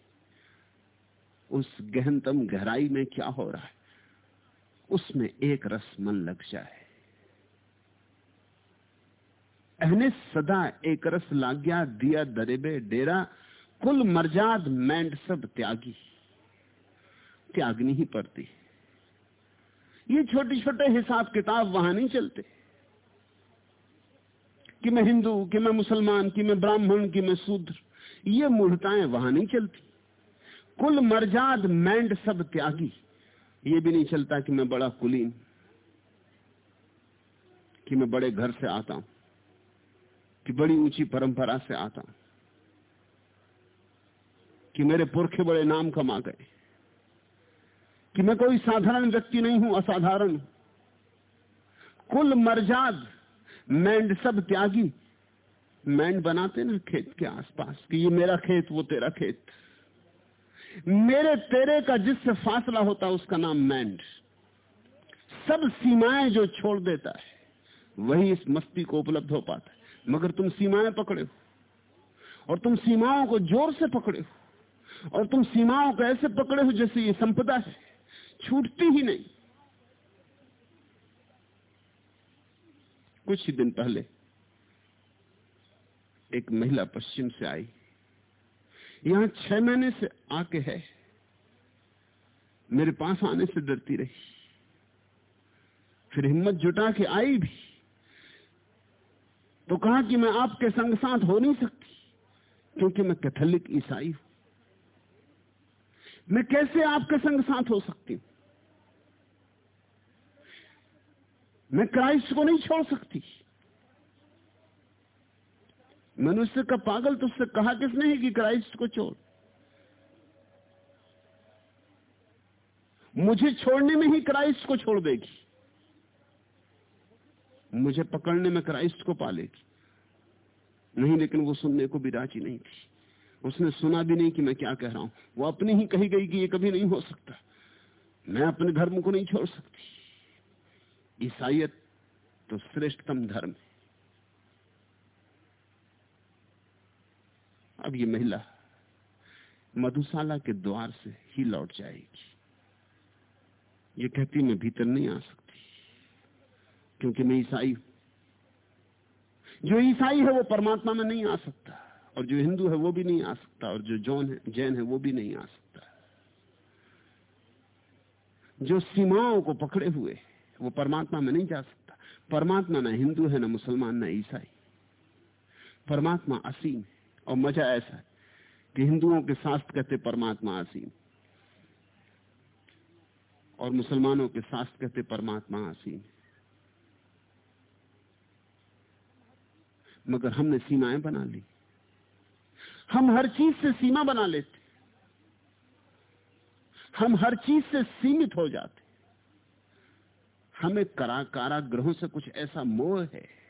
उस गहनतम गहराई में क्या हो रहा है? उसमें एक रस मन लग जाए। अहने सदा एक रस लाग्या, दिया दरेबे डेरा, कुल मर्जाद मैंड सब त्यागी। त्यागनी ही पड़ती। ये छोटे छोटे हिसाब किताब वहाँ नहीं चलते। कि मैं हिंदू, कि मैं मुसलमान, कि मैं ब्राह्मण, कि मैं शूद्र, ये मूर्ताएँ वहाँ नहीं चलती। कुल मर्जाद मैंड सब त्यागी। ये भी नहीं चलता कि मैं बड़ा कुलीन, कि मैं बड़े घर से आता हूँ, कि बड़ी ऊँची परंपरा से आता हूँ, कि मेरे पुरखे बड़े नाम कमा गए, कि मैं कोई साधारण व्यक्ति नहीं हूँ, असाधारण। कुल मर्जाद मैंड सब त्यागी। मैंड बनाते ना खेत के आसपास, कि ये मेरा खेत, वो तेरा खेत। मेरे तेरे का जिससे फासला होता उसका नाम मैंड सब सीमाएँ जो छोड़ देता है, वही इस मस्ती को उपलब्ध हो पाता है। मगर तुम सीमाएँ पकड़े हो, और तुम सीमाओं को ज़ोर से पकड़े हो, और तुम सीमाओं को ऐसे पकड़े हो जैसे ये संपदा है, छूटती ही नहीं। कुछ ही दिन पहले, एक महिला पश्चिम से आई। यहाँ छह महीने से आके है। मेरे पास आने से डरती रही। फिर हिम्मत जुटा के आई भी। तो कहा कि मैं आपके संग साथ हो नहीं सकती, क्योंकि मैं कैथोलिक ईसाई हूँ। मैं कैसे आपके संग साथ हो सकती हूँ? मैं क्राइस्ट को नहीं छोड़ सकती। मनुष्य का पागल तो उससे कहा किसने है कि क्राइस्ट को छोड़? मुझे छोड़ने में ही क्राइस्ट को छोड़ देगी। मुझे पकड़ने में क्राइस्ट को पालेगी। नहीं, लेकिन वो सुनने को भी राज़ी नहीं थी। उसने सुना भी नहीं कि मैं क्या कह रहा हूँ। वो अपनी ही कही गई कि ये कभी नहीं हो सकता। मैं अपने धर्म को नहीं छोड़ सकती। ईसाइत तो श्रेष्ठतम धर्म है। अब ये महिला मधुशाला के द्वार से ही लौट जाएगी। ये कहती, मैं भीतर नहीं आ सकती, क्योंकि मैं ईसाई हूँ। जो ईसाई है वो परमात्मा में नहीं आ सकता, और जो हिंदू है वो भी नहीं आ सकता, और जो जौन है, जैन है वो भी नहीं आ सकता। जो सीमाओं को पकड़े हुए, वो परमात्मा में नहीं जा सकता। परमात्मा ना हिंदू है, ना मुसलमान, ना ईसाई। परमात्मा असीम है। और मज़ा ऐसा कि हिंदुओं के शास्त्र कहते परमात्मा असीम। और मुसलमानों के शास्त्र कहते परमात्मा असीम। मगर हमने सीमाएँ बना ली। हम हर चीज़ से सीमा बना लेते। हम हर चीज़ से सीमित हो जाते। हमें करा काराग्रहों से कुछ ऐसा मोह है।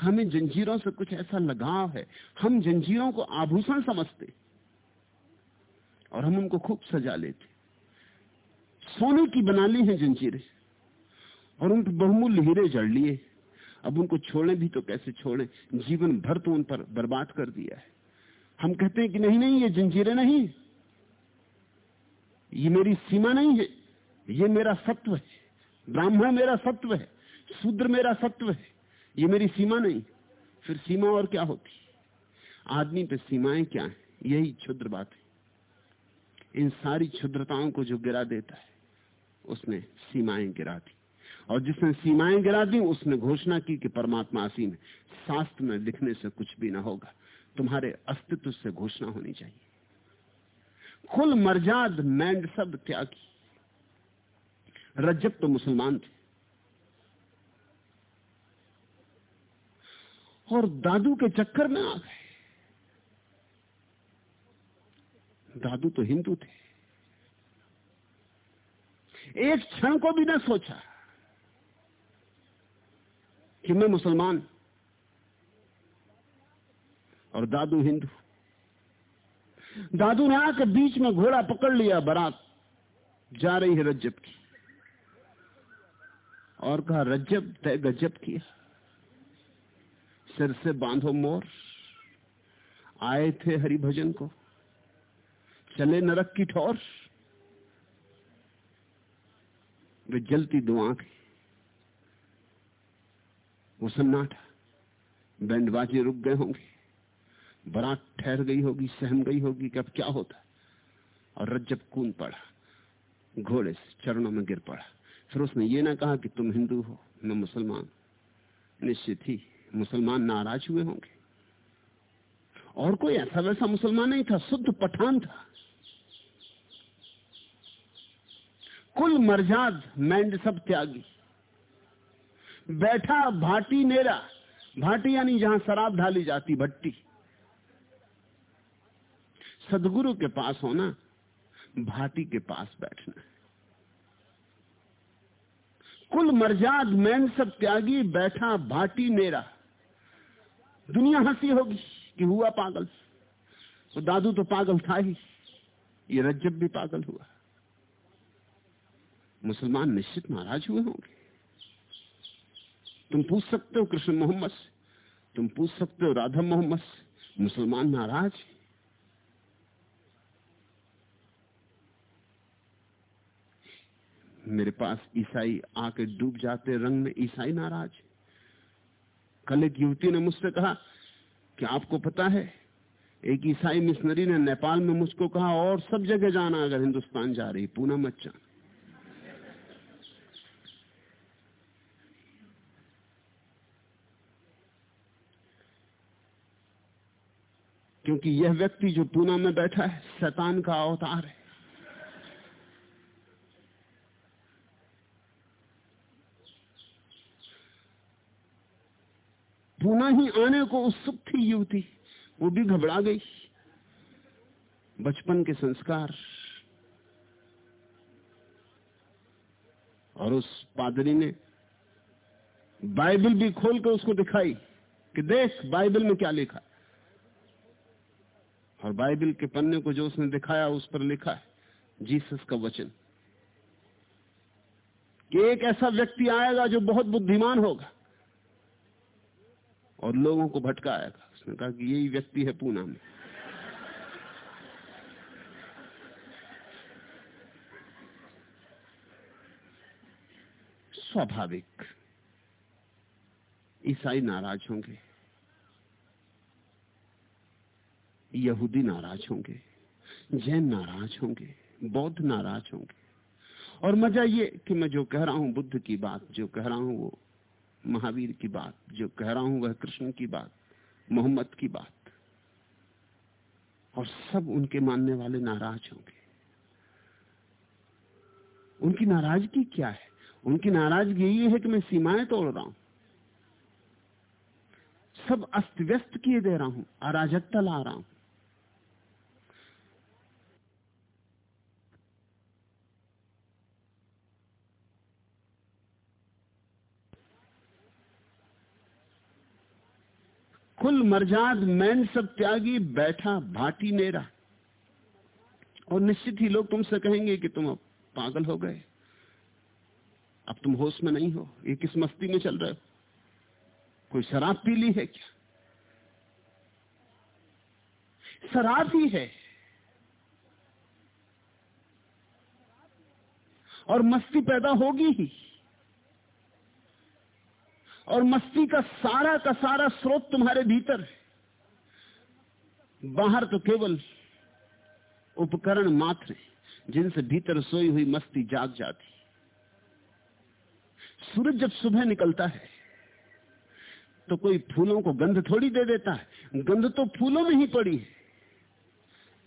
हमें जंजीरों से कुछ ऐसा लगाव है। हम जंजीरों को आभूषण समझते और हम उनको खूब सजा लेते। सोने की बना ली है जंजीरें और उन पर बहुमूल्य हीरे जड़ लिए। अब उनको छोड़े भी तो कैसे छोड़े? जीवन भर तो उन पर बर्बाद कर दिया है। हम कहते हैं कि नहीं नहीं, ये जंजीरें नहीं। ये मेरी सीमा नहीं है। ये मेरा सत्व है। ब्राह्मण मेरा सत्व है। शूद्र मेरा सत्व है। ये मेरी सीमा नहीं। फिर सीमा और क्या होती? आदमी पे सीमाएँ क्या है? यही क्षुद्र बात है। इन सारी क्षुद्रताओं को जो गिरा देता है, उसने सीमाएँ गिरा दी। और जिसने सीमाएँ गिरा दी, उसने घोषणा की कि परमात्मा असीम है। शास्त्र में लिखने से कुछ भी ना होगा। तुम्हारे अस्तित्व से घोषणा होनी चाहिए। खुल मर्जाद मैंड सब त्यागी। रज्जब तो मुसलमान थे। और दादू के चक्कर में आ गए। दादू तो हिंदू थे। एक क्षण को भी ना सोचा कि मैं मुसलमान और दादू हिंदू। दादू ने आकर बीच में घोड़ा पकड़ लिया, बारात जा रही है रज्जब की। और कहा, रज्जब, तय गजब किया। सिर से बांधो मोर। आए थे हरि भजन को। चले नरक की ठोर। वे जलती दो आँखें। वो सन्नाटा। बैंड बाजे रुक गए होंगे। बरात ठहर गई होगी, सहम गई होगी कि अब क्या होता। और रज्जब कून पड़ा। घोड़े से चरणों में गिर पड़ा। फिर उसने ये ना कहा कि तुम हिंदू हो, मैं मुसलमान। निश्चित ही मुसलमान नाराज़ हुए होंगे। और कोई ऐसा वैसा मुसलमान नहीं था, शुद्ध पठान था। कुल मर्जाद मैंड सब त्यागी। बैठा भाटी मेरा भाटी यानी जहाँ शराब ढाली जाती भट्टी। सदगुरु के पास होना, भाटी के पास बैठना। कुल मर्जाद मैन सब त्यागी, बैठा भाटी नेरा। दुनिया हँसी होगी कि हुआ पागल। तो दादू तो पागल था ही। ये रज्जब भी पागल हुआ। मुसलमान निश्चित नाराज़ हुए होंगे। तुम पूछ सकते हो कृष्ण मोहम्मद से। तुम पूछ सकते हो राधा मोहम्मद से। मुसलमान नाराज़ मेरे पास ईसाई आके डूब जाते, रंग में ईसाई नाराज़ कल एक युवती ने मुझसे कहा कि आपको पता है, एक ईसाई मिशनरी ने नेपाल में मुझको कहा, और सब जगह जाना अगर हिंदुस्तान जा रही, पूना मत जाना क्योंकि यह व्यक्ति जो पूना में बैठा है, शैतान का अवतार है। पूना ही आने को उत्सुक थी युवती। वो भी घबरा गई। बचपन के संस्कार। और उस पादरी ने बाइबल भी खोल कर उसको दिखाई कि देख, बाइबल में क्या लिखा और बाइबल के पन्ने को जो उसने दिखाया, उस पर लिखा है, जीसस का वचन। कि एक ऐसा व्यक्ति आएगा जो बहुत बुद्धिमान होगा। और लोगों को भटकाएगा उसने कहा कि यही व्यक्ति है पूना में। स्वाभाविक। ईसाई नाराज़ होंगे। यहूदी नाराज़ होंगे। जैन नाराज़ होंगे। बौद्ध नाराज़ होंगे। और मज़ा ये कि मैं जो कह रहा हूँ, बुद्ध की बात जो कह रहा हूँ, वो महावीर की बात, जो कह रहा हूँ वह कृष्ण की बात, मोहम्मद की बात, और सब उनके मानने वाले नाराज़ होंगे। उनकी नाराज़गी क्या है? उनकी नाराज़गी ये है कि मैं सीमाएँ तोड़ रहा हूँ। सब अस्त व्यस्त किए दे रहा हूँ, अराजकता ला रहा हूँ। कुल मरजाद मैन सब त्यागी, बैठा भाटी नेरा। और निश्चित ही लोग तुमसे कहेंगे कि तुम अब पागल हो गए। अब तुम होश में नहीं हो, ये किस मस्ती में चल रहे हो? कोई शराब पी ली है क्या? शराब ही है। और मस्ती पैदा होगी ही। और मस्ती का सारा का सारा स्रोत तुम्हारे भीतर है। बाहर तो केवल उपकरण मात्र है, जिनसे भीतर सोई हुई मस्ती जाग जाती। सूरज जब सुबह निकलता है तो कोई फूलों को गंध थोड़ी दे देता है। गंध तो फूलों में ही पड़ी है।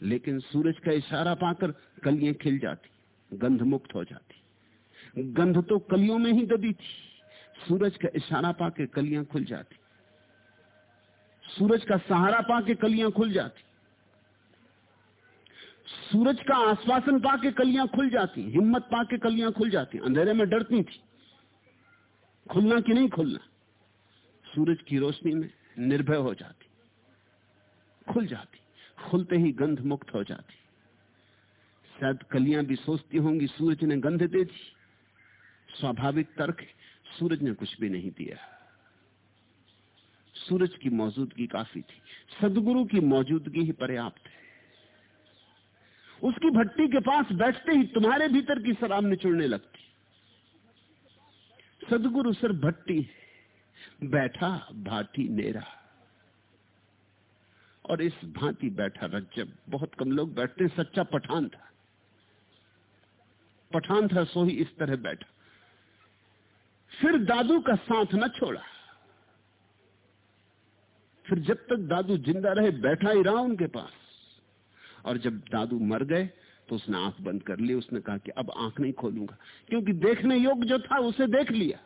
लेकिन सूरज का इशारा पाकर कलियाँ खिल जाती, गंध मुक्त हो जाती। गंध तो कलियों में ही दबी थी। सूरज का इशारा पाके कलियाँ खुल जाती। सूरज का सहारा पाके कलियाँ खुल जाती। सूरज का आश्वासन पाके कलियाँ खुल जाती, हिम्मत पाके कलियाँ खुल जाती। अंधेरे में डरती थी। खुलना कि नहीं खुलना? सूरज की रोशनी में निर्भय हो जाती। खुल जाती। खुलते ही गंध मुक्त हो जाती। शायद कलियाँ भी सोचती होंगी, सूरज ने गंध दे दी। स्वाभाविक तर्क है। सूरज ने कुछ भी नहीं दिया। सूरज की मौजूदगी काफ़ी थी। सदगुरु की मौजूदगी ही पर्याप्त है। उसकी भट्टी के पास बैठते ही तुम्हारे भीतर की शराब निचुड़ने लगती। सदगुरु सर भट्टी बैठा भाटी नेरा। और इस भांति बैठा रज्जब। बहुत कम लोग बैठते सच्चा पठान था। पठान था, सो ही इस तरह बैठा। फिर दादू का साथ न छोड़ा। फिर जब तक दादू ज़िंदा रहे, बैठा ही रहा उनके पास। और जब दादू मर गए तो उसने आँख बंद कर ली, उसने कहा कि अब आँख नहीं खोलूँगा। क्योंकि देखने योग्य जो था, उसे देख लिया।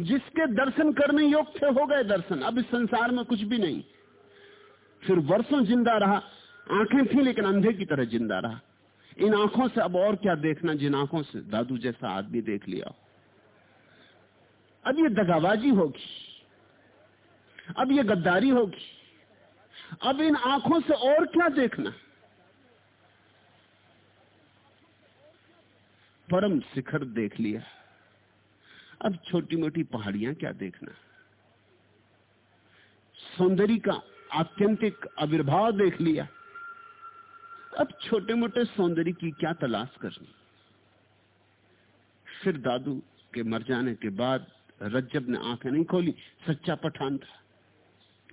जिसके दर्शन करने योग्य थे, हो गए दर्शन। अब इस संसार में कुछ भी नहीं। फिर वर्षों ज़िंदा रहा, आँखें थी, लेकिन अंधे की तरह ज़िंदा रहा। इन आँखों से अब और क्या देखना, जिन आँखों से? दादू जैसा आदमी देख लिया। अब ये दगाबाजी होगी। अब ये गद्दारी होगी। अब इन आँखों से और क्या देखना? परम शिखर देख लिया। अब छोटी मोटी पहाड़ियाँ क्या देखना? सौंदर्य का आत्यंतिक आविर्भाव देख लिया। अब छोटे मोटे सौंदर्य की क्या तलाश करनी? फिर दादू के मर जाने के बाद रज्जब ने आँखें नहीं खोली, सच्चा पठान था।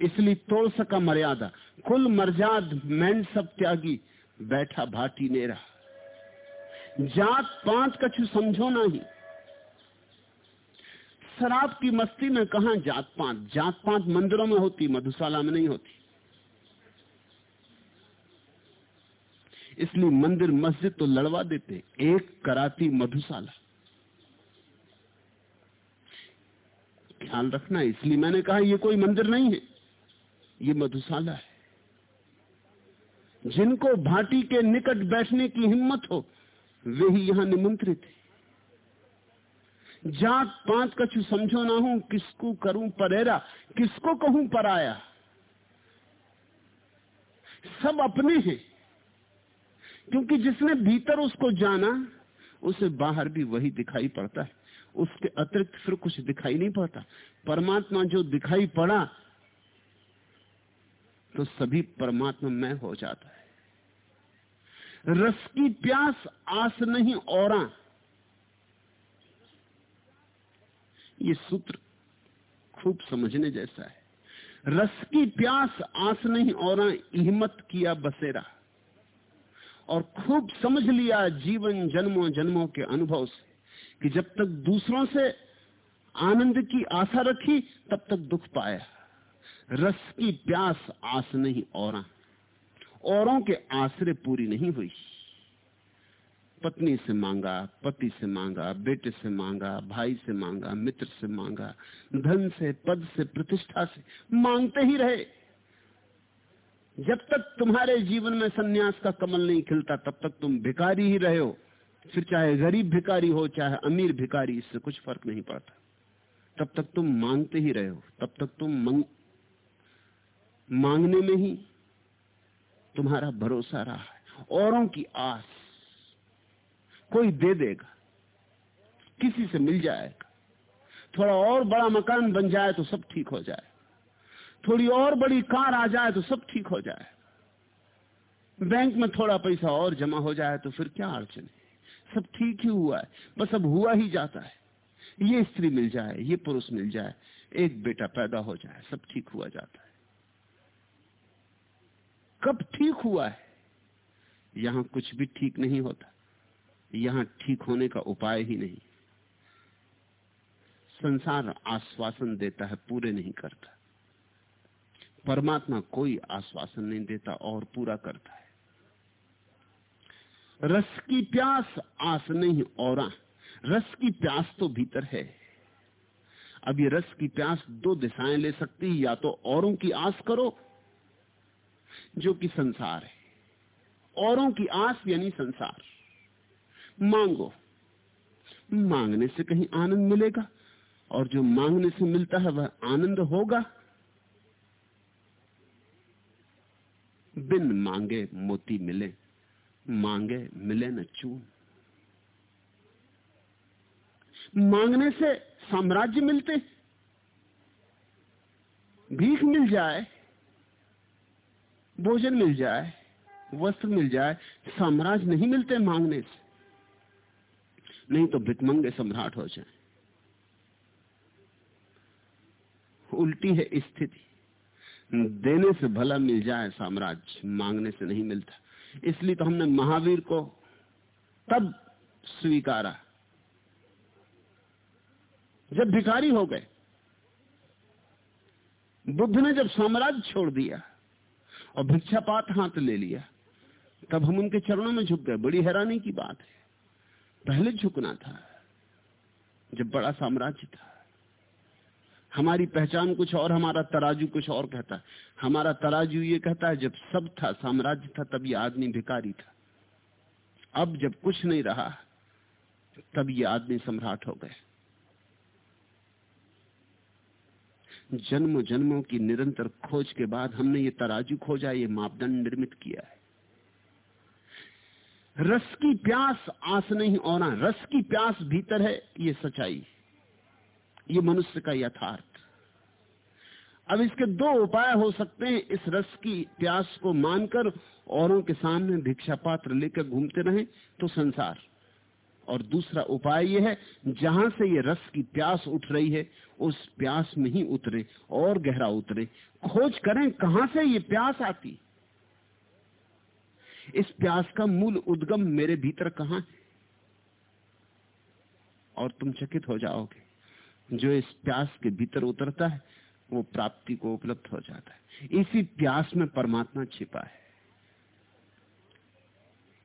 इसलिए तोड़ सका मर्यादा। कुल मर्जाद मैन सब त्यागी, बैठा भाटी नेरा जात पाँच कछु समझो ना ही शराब की मस्ती में कहा जात पाँच? जात पाँच मंदिरों में होती, मधुशाला में नहीं होती। इसलिए मंदिर मस्जिद तो लड़वा देते, एक कराती मधुशाला। ख्याल रखना, इसलिए मैंने कहा, ये कोई मंदिर नहीं है, ये मधुशाला है। जिनको भाटी के निकट बैठने की हिम्मत हो, वे ही यहाँ निमंत्रित है। जात पाँच कछु समझो ना हूँ, किसको करूँ परेरा, किसको कहूँ पराया। सब अपने हैं। क्योंकि जिसने भीतर उसको जाना, उसे बाहर भी वही दिखाई पड़ता है। उसके अतिरिक्त फिर कुछ दिखाई नहीं पड़ता। परमात्मा जो दिखाई पड़ा तो सभी परमात्मा में हो जाता है। रस की प्यास आस नहीं और। ये सूत्र खूब समझने जैसा है। रस की प्यास आस नहीं और, हिम्मत किया बसेरा। और खूब समझ लिया जीवन जन्मों जन्मों के अनुभव से कि जब तक दूसरों से आनंद की आशा रखी, तब तक दुख पाया। रस की प्यास आस नहीं और औरों के आश्रय पूरी नहीं हुई। पत्नी से मांगा, पति से मांगा, बेटे से मांगा, भाई से मांगा, मित्र से मांगा, धन से, पद से, प्रतिष्ठा से मांगते ही रहे। जब तक तुम्हारे जीवन में सन्यास का कमल नहीं खिलता, तब तक तुम भिकारी ही रहे हो। फिर चाहे गरीब भिकारी हो, चाहे अमीर भिकारी इससे कुछ फ़र्क नहीं पड़ता। तब तक तुम मांगते ही रहे हो। तब तक तुम मंग... मांगने में ही तुम्हारा भरोसा रहा है। औरों की आस कोई दे देगा, किसी से मिल जाएगा। थोड़ा और बड़ा मकान बन जाए तो सब ठीक हो जाए। थोड़ी और बड़ी कार आ जाए तो सब ठीक हो जाए। बैंक में थोड़ा पैसा और जमा हो जाए तो फिर क्या अड़चन है? सब ठीक ही हुआ है, बस अब हुआ ही जाता है। ये स्त्री मिल जाए, ये पुरुष मिल जाए, एक बेटा पैदा हो जाए, सब ठीक हुआ जाता है। कब ठीक हुआ है? यहाँ कुछ भी ठीक नहीं होता। यहाँ ठीक होने का उपाय ही नहीं। संसार आश्वासन देता है, पूरे नहीं करता। परमात्मा कोई आश्वासन नहीं देता और पूरा करता है। रस की प्यास आस नहीं और रस की प्यास तो भीतर है। अब ये रस की प्यास दो दिशाएँ ले सकती है, या तो औरों की आस करो, जो कि संसार है। औरों की आस यानी संसार। मांगो। मांगने से कहीं आनंद मिलेगा, और जो मांगने से मिलता है वह आनंद होगा। बिन मांगे मोती मिले, मांगे मिले न चून। मांगने से साम्राज्य मिलते, भीख मिल जाए, भोजन मिल जाए, वस्त्र मिल जाए, साम्राज्य नहीं मिलते मांगने से। नहीं तो भिकमंगे सम्राट हो जाए। उल्टी है स्थिति। देने से भला मिल जाए साम्राज्य, मांगने से नहीं मिलता। इसलिए तो हमने महावीर को तब स्वीकारा, जब भिखारी हो गए। बुद्ध ने जब साम्राज्य छोड़ दिया और भिक्षापात हाथ ले लिया, तब हम उनके चरणों में झुक गए। बड़ी हैरानी की बात है। पहले झुकना था, जब बड़ा साम्राज्य था। हमारी पहचान कुछ और, हमारा तराजू कुछ और कहता है। हमारा तराजू ये कहता है, जब सब था, साम्राज्य था, तब ये आदमी भिकारी था। अब जब कुछ नहीं रहा, तब ये आदमी सम्राट हो गए। जन्म जन्मों की निरंतर खोज के बाद हमने ये तराजू खोजा, ये मापदंड निर्मित किया है। रस की प्यास आस नहीं होना रस की प्यास भीतर है, ये सच्चाई। ये मनुष्य का यथार्थ। अब इसके दो उपाय हो सकते हैं, इस रस की प्यास को मानकर औरों के सामने भिक्षा पात्र लेकर घूमते रहे तो संसार। और दूसरा उपाय यह है, जहाँ से ये रस की प्यास उठ रही है, उस प्यास में ही उतरे, और गहरा उतरे। खोज करें, कहाँ से ये प्यास आती? इस प्यास का मूल उद्गम मेरे भीतर कहाँ है? और तुम चकित हो जाओगे। जो इस प्यास के भीतर उतरता है, वो प्राप्ति को उपलब्ध हो जाता है। इसी प्यास में परमात्मा छिपा है।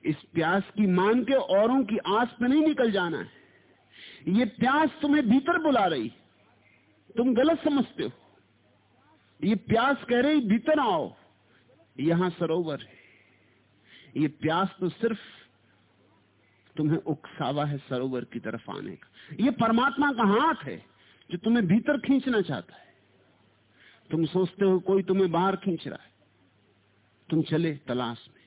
इस प्यास की मान के औरों की आस पे नहीं निकल जाना है। ये प्यास तुम्हें भीतर बुला रही तुम गलत समझते हो। ये प्यास कह रही, भीतर आओ। यहाँ सरोवर है। ये प्यास तो सिर्फ़ तुम्हें उकसावा है सरोवर की तरफ़ आने का। ये परमात्मा का हाथ है जो तुम्हें भीतर खींचना चाहता है। तुम सोचते हो कोई तुम्हें बाहर खींच रहा है। तुम चले तलाश में।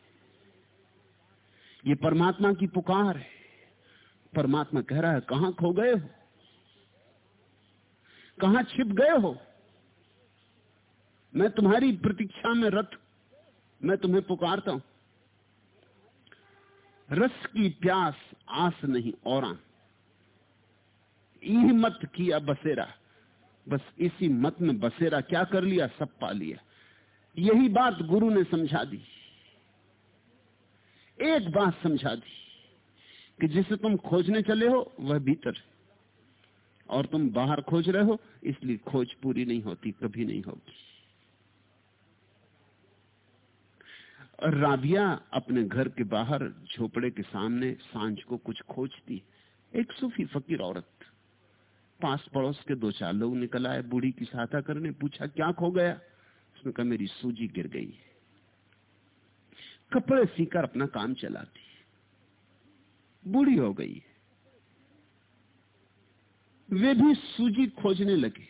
ये परमात्मा की पुकार है। परमात्मा कह रहा है, कहाँ खो गए हो? कहाँ छिप गए हो? मैं तुम्हारी प्रतीक्षा में रथ, मैं तुम्हें पुकारता हूँ। रस की प्यास, आस नहीं, और मत किया बसेरा। बस इसी मत में बसेरा क्या कर लिया? सब पा लिया। यही बात गुरु ने समझा दी। एक बात समझा दी कि जिसे तुम खोजने चले हो, वह भीतर और तुम बाहर खोज रहे हो, इसलिए खोज पूरी नहीं होती, कभी नहीं होगी। राबिया अपने घर के बाहर झोपड़े के सामने साँझ को कुछ खोजती। एक सूफी फकीर औरत। पास पड़ोस के दो चार लोग निकल आए। बूढ़ी की सहायता करने पूछा, क्या खो गया? उसने कहा, मेरी सूजी गिर गई कपड़े सीकर अपना काम चलाती बूढ़ी हो गई वे भी सूजी खोजने लगे।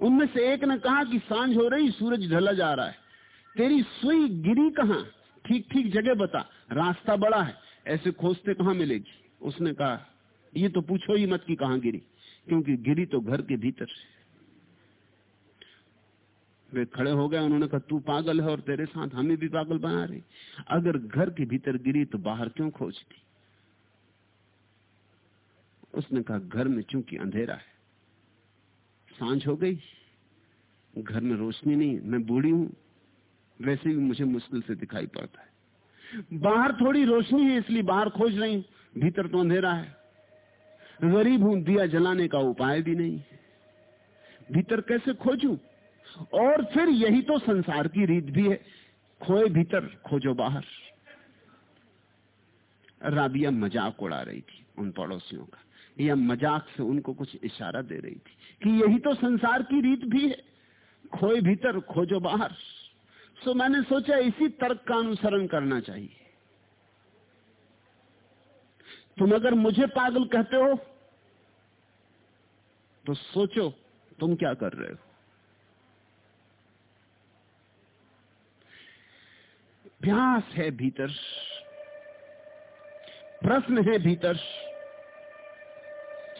उनमें से एक ने कहा कि साँझ हो रही, सूरज ढला जा रहा है। तेरी सुई गिरी कहाँ? ठीक ठीक जगह बता। रास्ता बड़ा है। ऐसे खोजते कहाँ मिलेगी? उसने कहा, ये तो पूछो ही मत कि कहाँ गिरी। क्योंकि गिरी तो घर के भीतर वे खड़े हो गए। उन्होंने कहा, तू पागल है और तेरे साथ हमें भी पागल बना रही। अगर घर के भीतर गिरी तो बाहर क्यों खोजती? उसने कहा, घर में चूँकि अंधेरा है। साँझ हो गई। घर में रोशनी नहीं। मैं बूढ़ी हूँ। वैसे भी मुझे मुश्किल से दिखाई पड़ता है। बाहर थोड़ी रोशनी है, इसलिए बाहर खोज रही भीतर तो अंधेरा है। गरीब हूँ, दिया जलाने का उपाय भी नहीं भीतर कैसे खोजू? और फिर यही तो संसार की रीत भी है। खोए भीतर, खोजो बाहर। राबिया मज़ाक उड़ा रही थी उन पड़ोसियों का। या मज़ाक से उनको कुछ इशारा दे रही थी कि यही तो संसार की रीत भी है। खोए भीतर, खोजो बाहर। सो मैंने सोचा इसी तर्क का अनुसरण करना चाहिए। तुम अगर मुझे पागल कहते हो तो सोचो तुम क्या कर रहे हो। प्यास है भीतर, प्रश्न है भीतर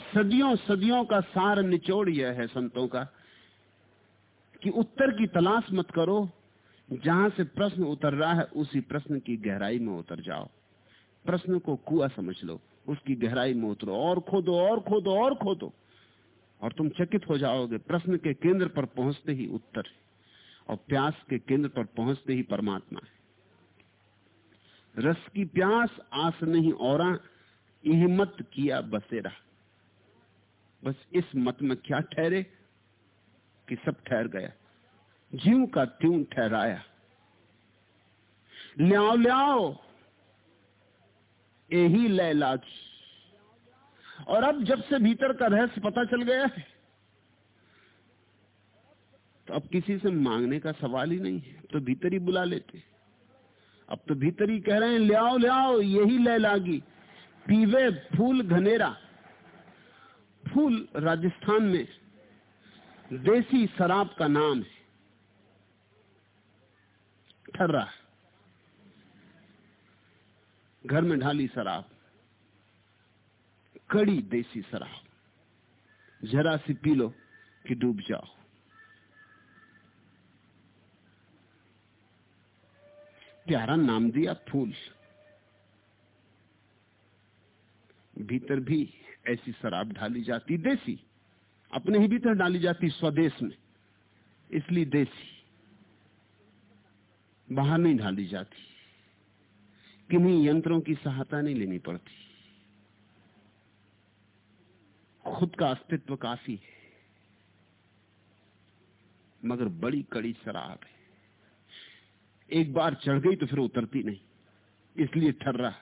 सदियों सदियों का सार निचोड़ यह है संतों का, कि उत्तर की तलाश मत करो जहाँ से प्रश्न उतर रहा है, उसी प्रश्न की गहराई में उतर जाओ। प्रश्न को कुआ समझ लो, उसकी गहराई में उतरो, और खोदो और खोदो और खोदो, और तुम चकित हो जाओगे। प्रश्न के केंद्र पर पहुँचते ही उत्तर है, और प्यास के केंद्र पर पहुँचते ही परमात्मा है। रस की प्यास, आस नहीं, और मत किया बसेरा। बस इस मत में क्या ठहरे कि सब ठहर गया। जीव का त्यों ठहराया। ल्याओ ल्याओ। यही लय लागी और अब जब से भीतर का रहस्य पता चल गया है तो अब किसी से मांगने का सवाल ही नहीं है। तो भीतर ही बुला लेते। अब तो भीतर ही कह रहे हैं ले आओ ले आओ यही लय लागी पीवे फूल घनेरा। फूल राजस्थान में देसी शराब का नाम है। ठर्रा घर में ढाली शराब, कड़ी देसी शराब। जरा सी पी लो कि डूब जाओ। प्यारा नाम दिया फूल। भीतर भी ऐसी शराब ढाली जाती, देसी। अपने ही भीतर डाली जाती, स्वदेश में। इसलिए देसी। बाहर नहीं ढाली जाती। किन्हीं यंत्रों की सहायता नहीं लेनी पड़ती। खुद का अस्तित्व काफ़ी है, मगर बड़ी कड़ी शराब है। एक बार चढ़ गई तो फिर उतरती नहीं, इसलिए ठर रहा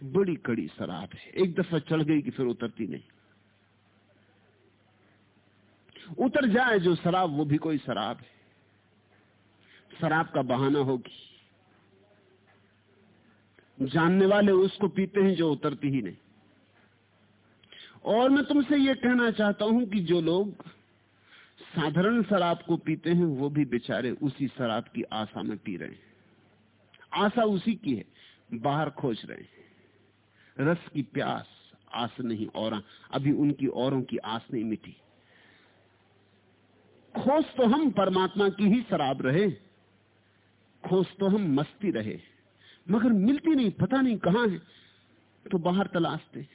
बड़ी कड़ी शराब है। एक दफ़ा चढ़ गई कि फिर उतरती नहीं। उतर जाए जो शराब, वो भी कोई शराब है। शराब का बहाना होगी। जानने वाले उसको पीते हैं जो उतरती ही नहीं। और मैं तुमसे ये कहना चाहता हूँ कि जो लोग साधारण शराब को पीते हैं, वो भी बेचारे उसी शराब की आशा में पी रहे हैं। आशा उसी की है, बाहर खोज रहे हैं। रस की प्यास, आस नहीं, और। अभी उनकी औरों की आस नहीं मिटी। खोज तो हम परमात्मा की ही शराब रहे। खोज तो हम मस्ती रहे। मगर मिलती नहीं, पता नहीं कहाँ है। तो बाहर तलाशते।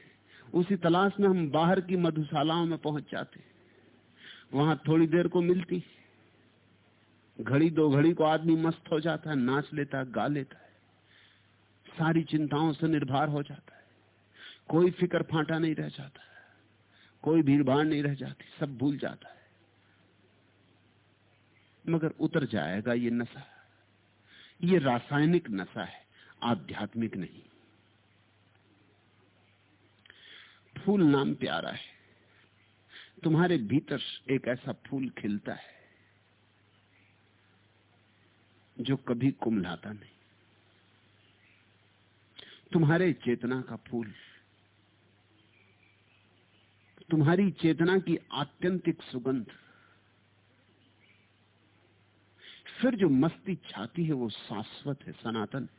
उसी तलाश में हम बाहर की मधुशालाओं में पहुँच जाते। वहाँ थोड़ी देर को मिलती। घड़ी दो घड़ी को आदमी मस्त हो जाता है नाच लेता है गा लेता है। सारी चिंताओं से निर्भर हो जाता है। कोई फ़िक्र फांटा नहीं रह जाता कोई भीड़ भाड़ नहीं रह जाती, सब भूल जाता है। मगर उतर जाएगा ये नशा। ये रासायनिक नशा है, आध्यात्मिक नहीं। फूल नाम प्यारा है। तुम्हारे भीतर एक ऐसा फूल खिलता है, जो कभी कुमलाता नहीं। तुम्हारे चेतना का फूल, तुम्हारी चेतना की आत्यंतिक सुगंध फिर जो मस्ती छाती है वो शाश्वत है, सनातन।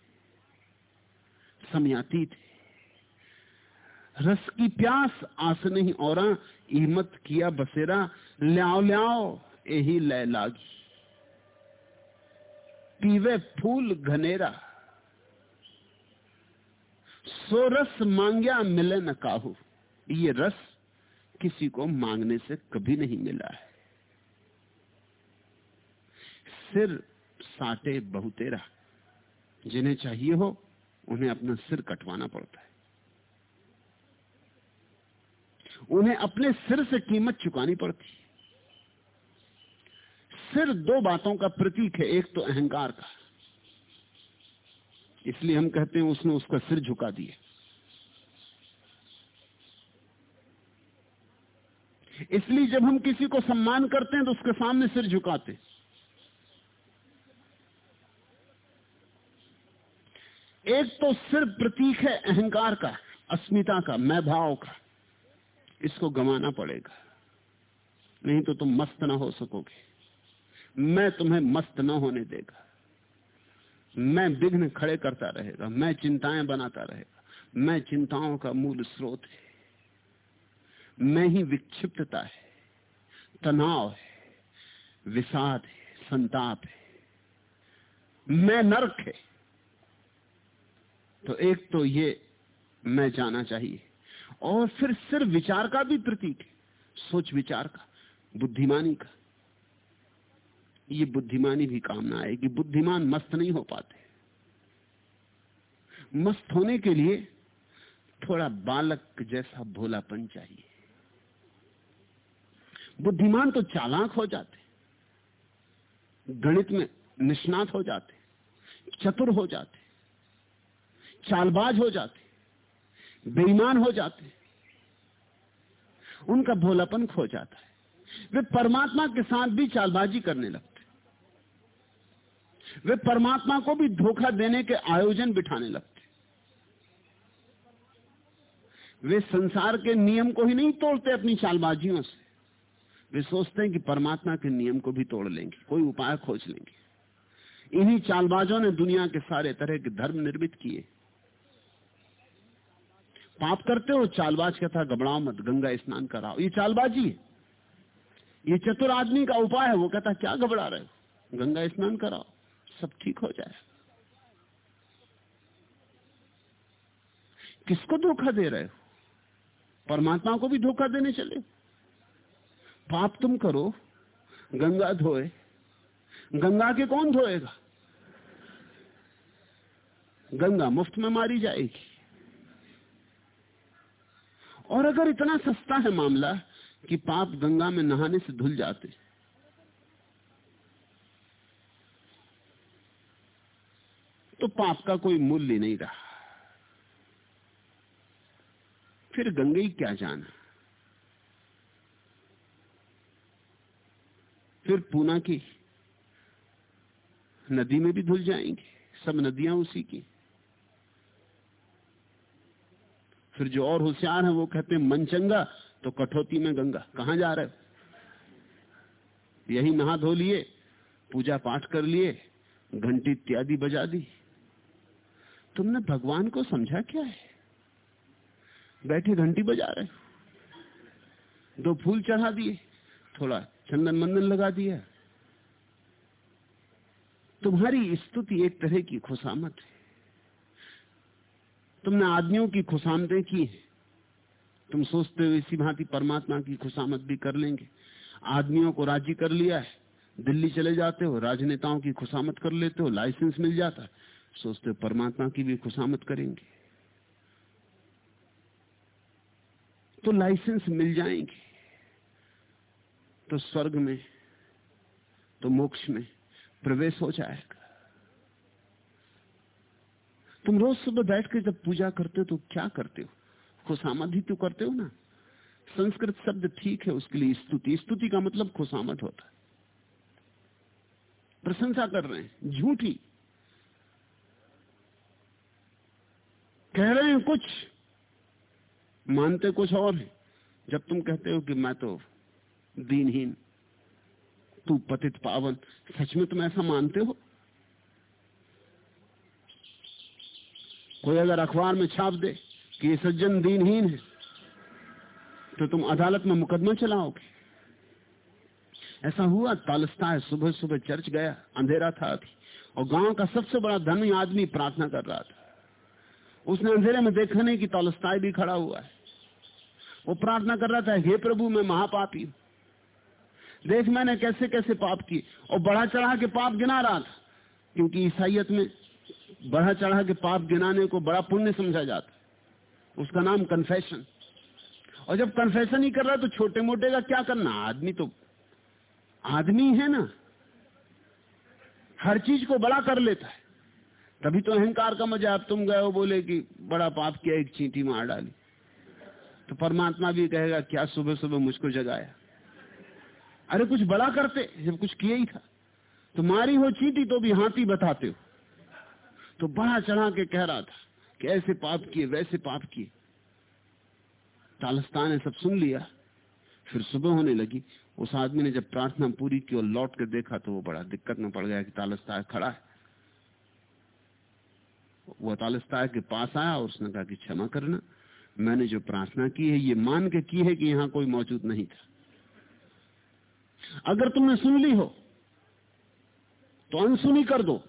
समयातीत है। रस की प्यास, आस नहीं और ईमत किया बसेरा, ल्याओ ल्याओ यही लय लागी। पीवे फूल घनेरा। सो रस मांग्या मिले न काहू। ये रस किसी को मांगने से कभी नहीं मिला है। सिर साटे बहुतेरा जिन्हें चाहिए हो, उन्हें अपना सिर कटवाना पड़ता है। उन्हें अपने सिर से कीमत चुकानी पड़ती सिर दो बातों का प्रतीक है, एक तो अहंकार का। इसलिए हम कहते हैं, उसने उसका सिर झुका दिया। इसलिए जब हम किसी को सम्मान करते हैं तो उसके सामने सिर झुकाते एक तो सिर प्रतीक है अहंकार का, अस्मिता का, मैं भाव का। इसको गंवाना पड़ेगा। नहीं तो तुम मस्त ना हो सकोगे। मैं तुम्हें मस्त ना होने देगा। मैं विघ्न खड़े करता रहेगा। मैं चिंताएँ बनाता रहेगा। मैं चिंताओं का मूल स्रोत है। मैं ही विक्षिप्तता है। तनाव है। विषाद है। संताप है। मैं नरक है। तो एक तो ये मैं जाना चाहिए। और फिर सिर्फ़ विचार का भी प्रतीक है। सोच विचार का, बुद्धिमानी का। ये बुद्धिमानी भी काम ना आएगी बुद्धिमान मस्त नहीं हो पाते। मस्त होने के लिए थोड़ा बालक जैसा भोलापन चाहिए। बुद्धिमान तो चालाक हो जाते। गणित में निष्णात हो जाते। चतुर हो जाते। चालबाज हो जाते, बेईमान हो जाते, उनका भोलापन खो जाता है। वे परमात्मा के साथ भी चालबाजी करने लगते वे परमात्मा को भी धोखा देने के आयोजन बिठाने लगते वे संसार के नियम को ही नहीं तोड़ते अपनी चालबाजियों से। वे सोचते हैं कि परमात्मा के नियम को भी तोड़ लेंगे, कोई उपाय खोज लेंगे। इन्हीं चालबाजों ने दुनिया के सारे तरह के धर्म निर्मित किए। पाप करते हो, चालबाज कहता घबराओ मत, गंगा स्नान कराओ। ये चालबाजी है। ये चतुर आदमी का उपाय है, वो कहता क्या घबरा रहे हो? गंगा स्नान कराओ, सब ठीक हो जाए। किसको धोखा दे रहे हो? परमात्मा को भी धोखा देने चले। पाप तुम करो, गंगा धोए। गंगा के कौन धोएगा? गंगा मुफ़्त में मारी जाएगी। और अगर इतना सस्ता है मामला कि पाप गंगा में नहाने से धुल जाते। तो पाप का कोई मूल्य नहीं रहा। फिर गंगे क्या जाना? फिर पूना की नदी में भी धुल जाएँगे। सब नदियाँ उसी की। फिर जो और होशियार है वो कहते हैं मन चंगा तो कठौती में गंगा, कहा जा रहे हो? यही नहा धो लिए, पूजा पाठ कर लिए, घंटी इत्यादि बजा दी। तुमने भगवान को समझा क्या है? बैठे घंटी बजा रहे दो फूल चढ़ा दिए, थोड़ा चंदन मंदन लगा दिया। तुम्हारी स्तुति एक तरह की खुशामत है। तुमने आदमियों की खुशामतें की है। तुम सोचते हो इसी भांति परमात्मा की खुशामद भी कर लेंगे। आदमियों को राज़ी कर लिया है। दिल्ली चले जाते हो, राजनेताओं की खुशामद कर लेते हो, लाइसेंस मिल जाता है। सोचते हो परमात्मा की भी खुशामद करेंगे। तो लाइसेंस मिल जाएँगे। तो स्वर्ग में तो मोक्ष में प्रवेश हो जाएगा। तुम रोज सुबह बैठ के जब पूजा करते हो तो क्या करते हो? खुशामद ही तो करते हो ना? संस्कृत शब्द ठीक है उसके लिए स्तुति। स्तुति का मतलब खुशामद होता है। प्रशंसा कर रहे हैं, झूठी। कह रहे हैं कुछ, मानते कुछ और है। जब तुम कहते हो कि मैं तो दीनहीन, तू पतित पावन सच में तुम ऐसा मानते हो? कोई अगर अखबार में छाप दे कि ये सज्जन दीनहीन है तो तुम अदालत में मुकदमा चलाओगे। ऐसा हुआ तालस्ता है सुबह सुबह चर्च गया, अंधेरा था अभी, और गाँव का सबसे बड़ा धनी आदमी प्रार्थना कर रहा था। उसने अंधेरे में देखा नहीं कि तालस्ताय भी खड़ा हुआ है। वो प्रार्थना कर रहा था, हे प्रभु, मैं महापापी हूँ। देख मैंने कैसे कैसे पाप किए, और बढ़ा चढ़ा के पाप गिना रहा था, क्योंकि ईसाइत में बढ़ा चढ़ा के पाप गिनाने को बड़ा पुण्य समझा जाता उसका नाम कन्फेशन और जब कन्फेशन ही कर रहा है तो छोटे मोटे का क्या करना? आदमी तो आदमी है ना, हर चीज़ को बड़ा कर लेता है। तभी तो अहंकार का मज़ा अब तुम गए हो बोले कि बड़ा पाप किया, एक चींटी मार डाली। तो परमात्मा भी कहेगा, क्या सुबह सुबह मुझको जगाया? अरे कुछ बड़ा करते, जब कुछ किया ही था। तो मारी हो चींटी तो भी हाथी बताते हो। तो बड़ा चढ़ा के कह रहा था कि ऐसे पाप किए, वैसे पाप किए। तालस्तान ने सब सुन लिया। फिर सुबह होने लगी। उस आदमी ने जब प्रार्थना पूरी की और लौट के देखा तो वो बड़ा दिक्कत में पड़ गया कि तालस्ताय खड़ा है। वो तालस्ताय के पास आया और उसने कहा कि क्षमा करना। मैंने जो प्रार्थना की है, ये मान के की है कि यहाँ कोई मौजूद नहीं था। अगर तुमने सुन ली हो तो अनसुनी कर दो।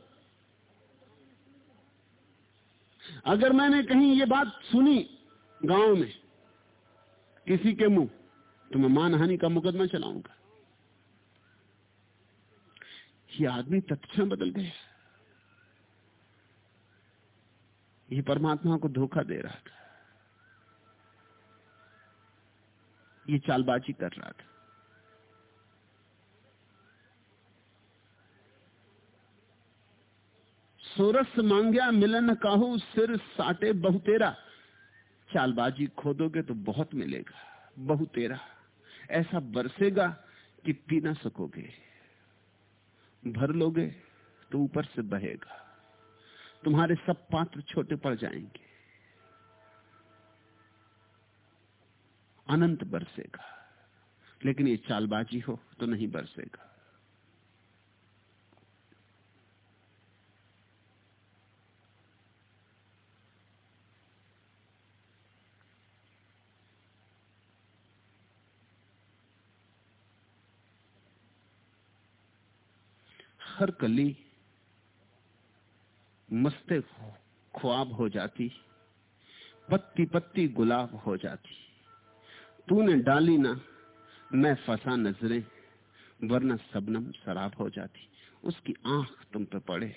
अगर मैंने कहीं ये बात सुनी गाँव में, किसी के मुँह तो मैं मानहानि का मुकदमा चलाऊँगा। ये आदमी तत्क्षण बदल गया। ये परमात्मा को धोखा दे रहा था। ये चालबाजी कर रहा था। सोरस मांग्या, मिलन काहू, सिर साटे बहुतेरा चालबाजी खोदोगे तो बहुत मिलेगा बहुतेरा ऐसा बरसेगा कि पी ना सकोगे। भर लोगे तो ऊपर से बहेगा। तुम्हारे सब पात्र छोटे पड़ जाएँगे। अनंत बरसेगा। लेकिन ये चालबाजी हो तो नहीं बरसेगा। हर कली मस्ते ख्वाब हो जाती, पत्ती पत्ती गुलाब हो जाती। तूने डाली ना, मैं फंसा नज़रें, वरना सबनम शराब हो जाती। उसकी आँख तुम पे पड़े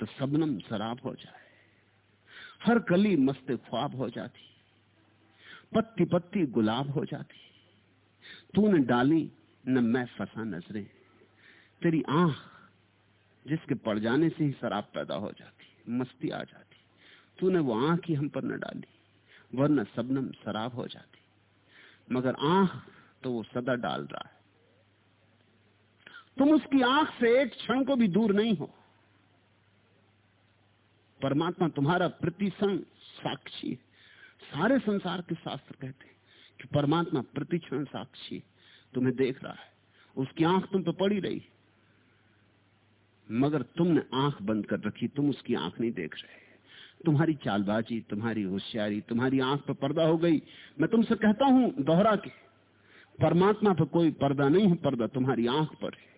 तो सबनम शराब हो जाए। हर कली मस्त ख्वाब हो जाती, पत्ती पत्ती गुलाब हो जाती। तूने डाली, न मैं फंसा नज़रें तेरी आँख जिसके पड़ जाने से ही शराब पैदा हो जाती, मस्ती आ जाती। तूने वो आँख ही हम पर न डाली, वरना सबनम शराब हो जाती। मगर आँख तो वो सदा डाल रहा है। तुम उसकी आँख से एक क्षण को भी दूर नहीं हो। परमात्मा तुम्हारा प्रतिसंग साक्षी सारे संसार के शास्त्र कहते हैं कि परमात्मा प्रतिक्षण साक्षी तुम्हें देख रहा है। उसकी आँख तुम पर पड़ी रही मगर तुमने आँख बंद कर रखी, तुम उसकी आँख नहीं देख रहे। तुम्हारी चालबाजी, तुम्हारी होशियारी, तुम्हारी आँख पर पर्दा हो गई। मैं तुमसे कहता हूँ, दोहरा के, परमात्मा पर कोई पर्दा नहीं है, पर्दा तुम्हारी आँख पर है।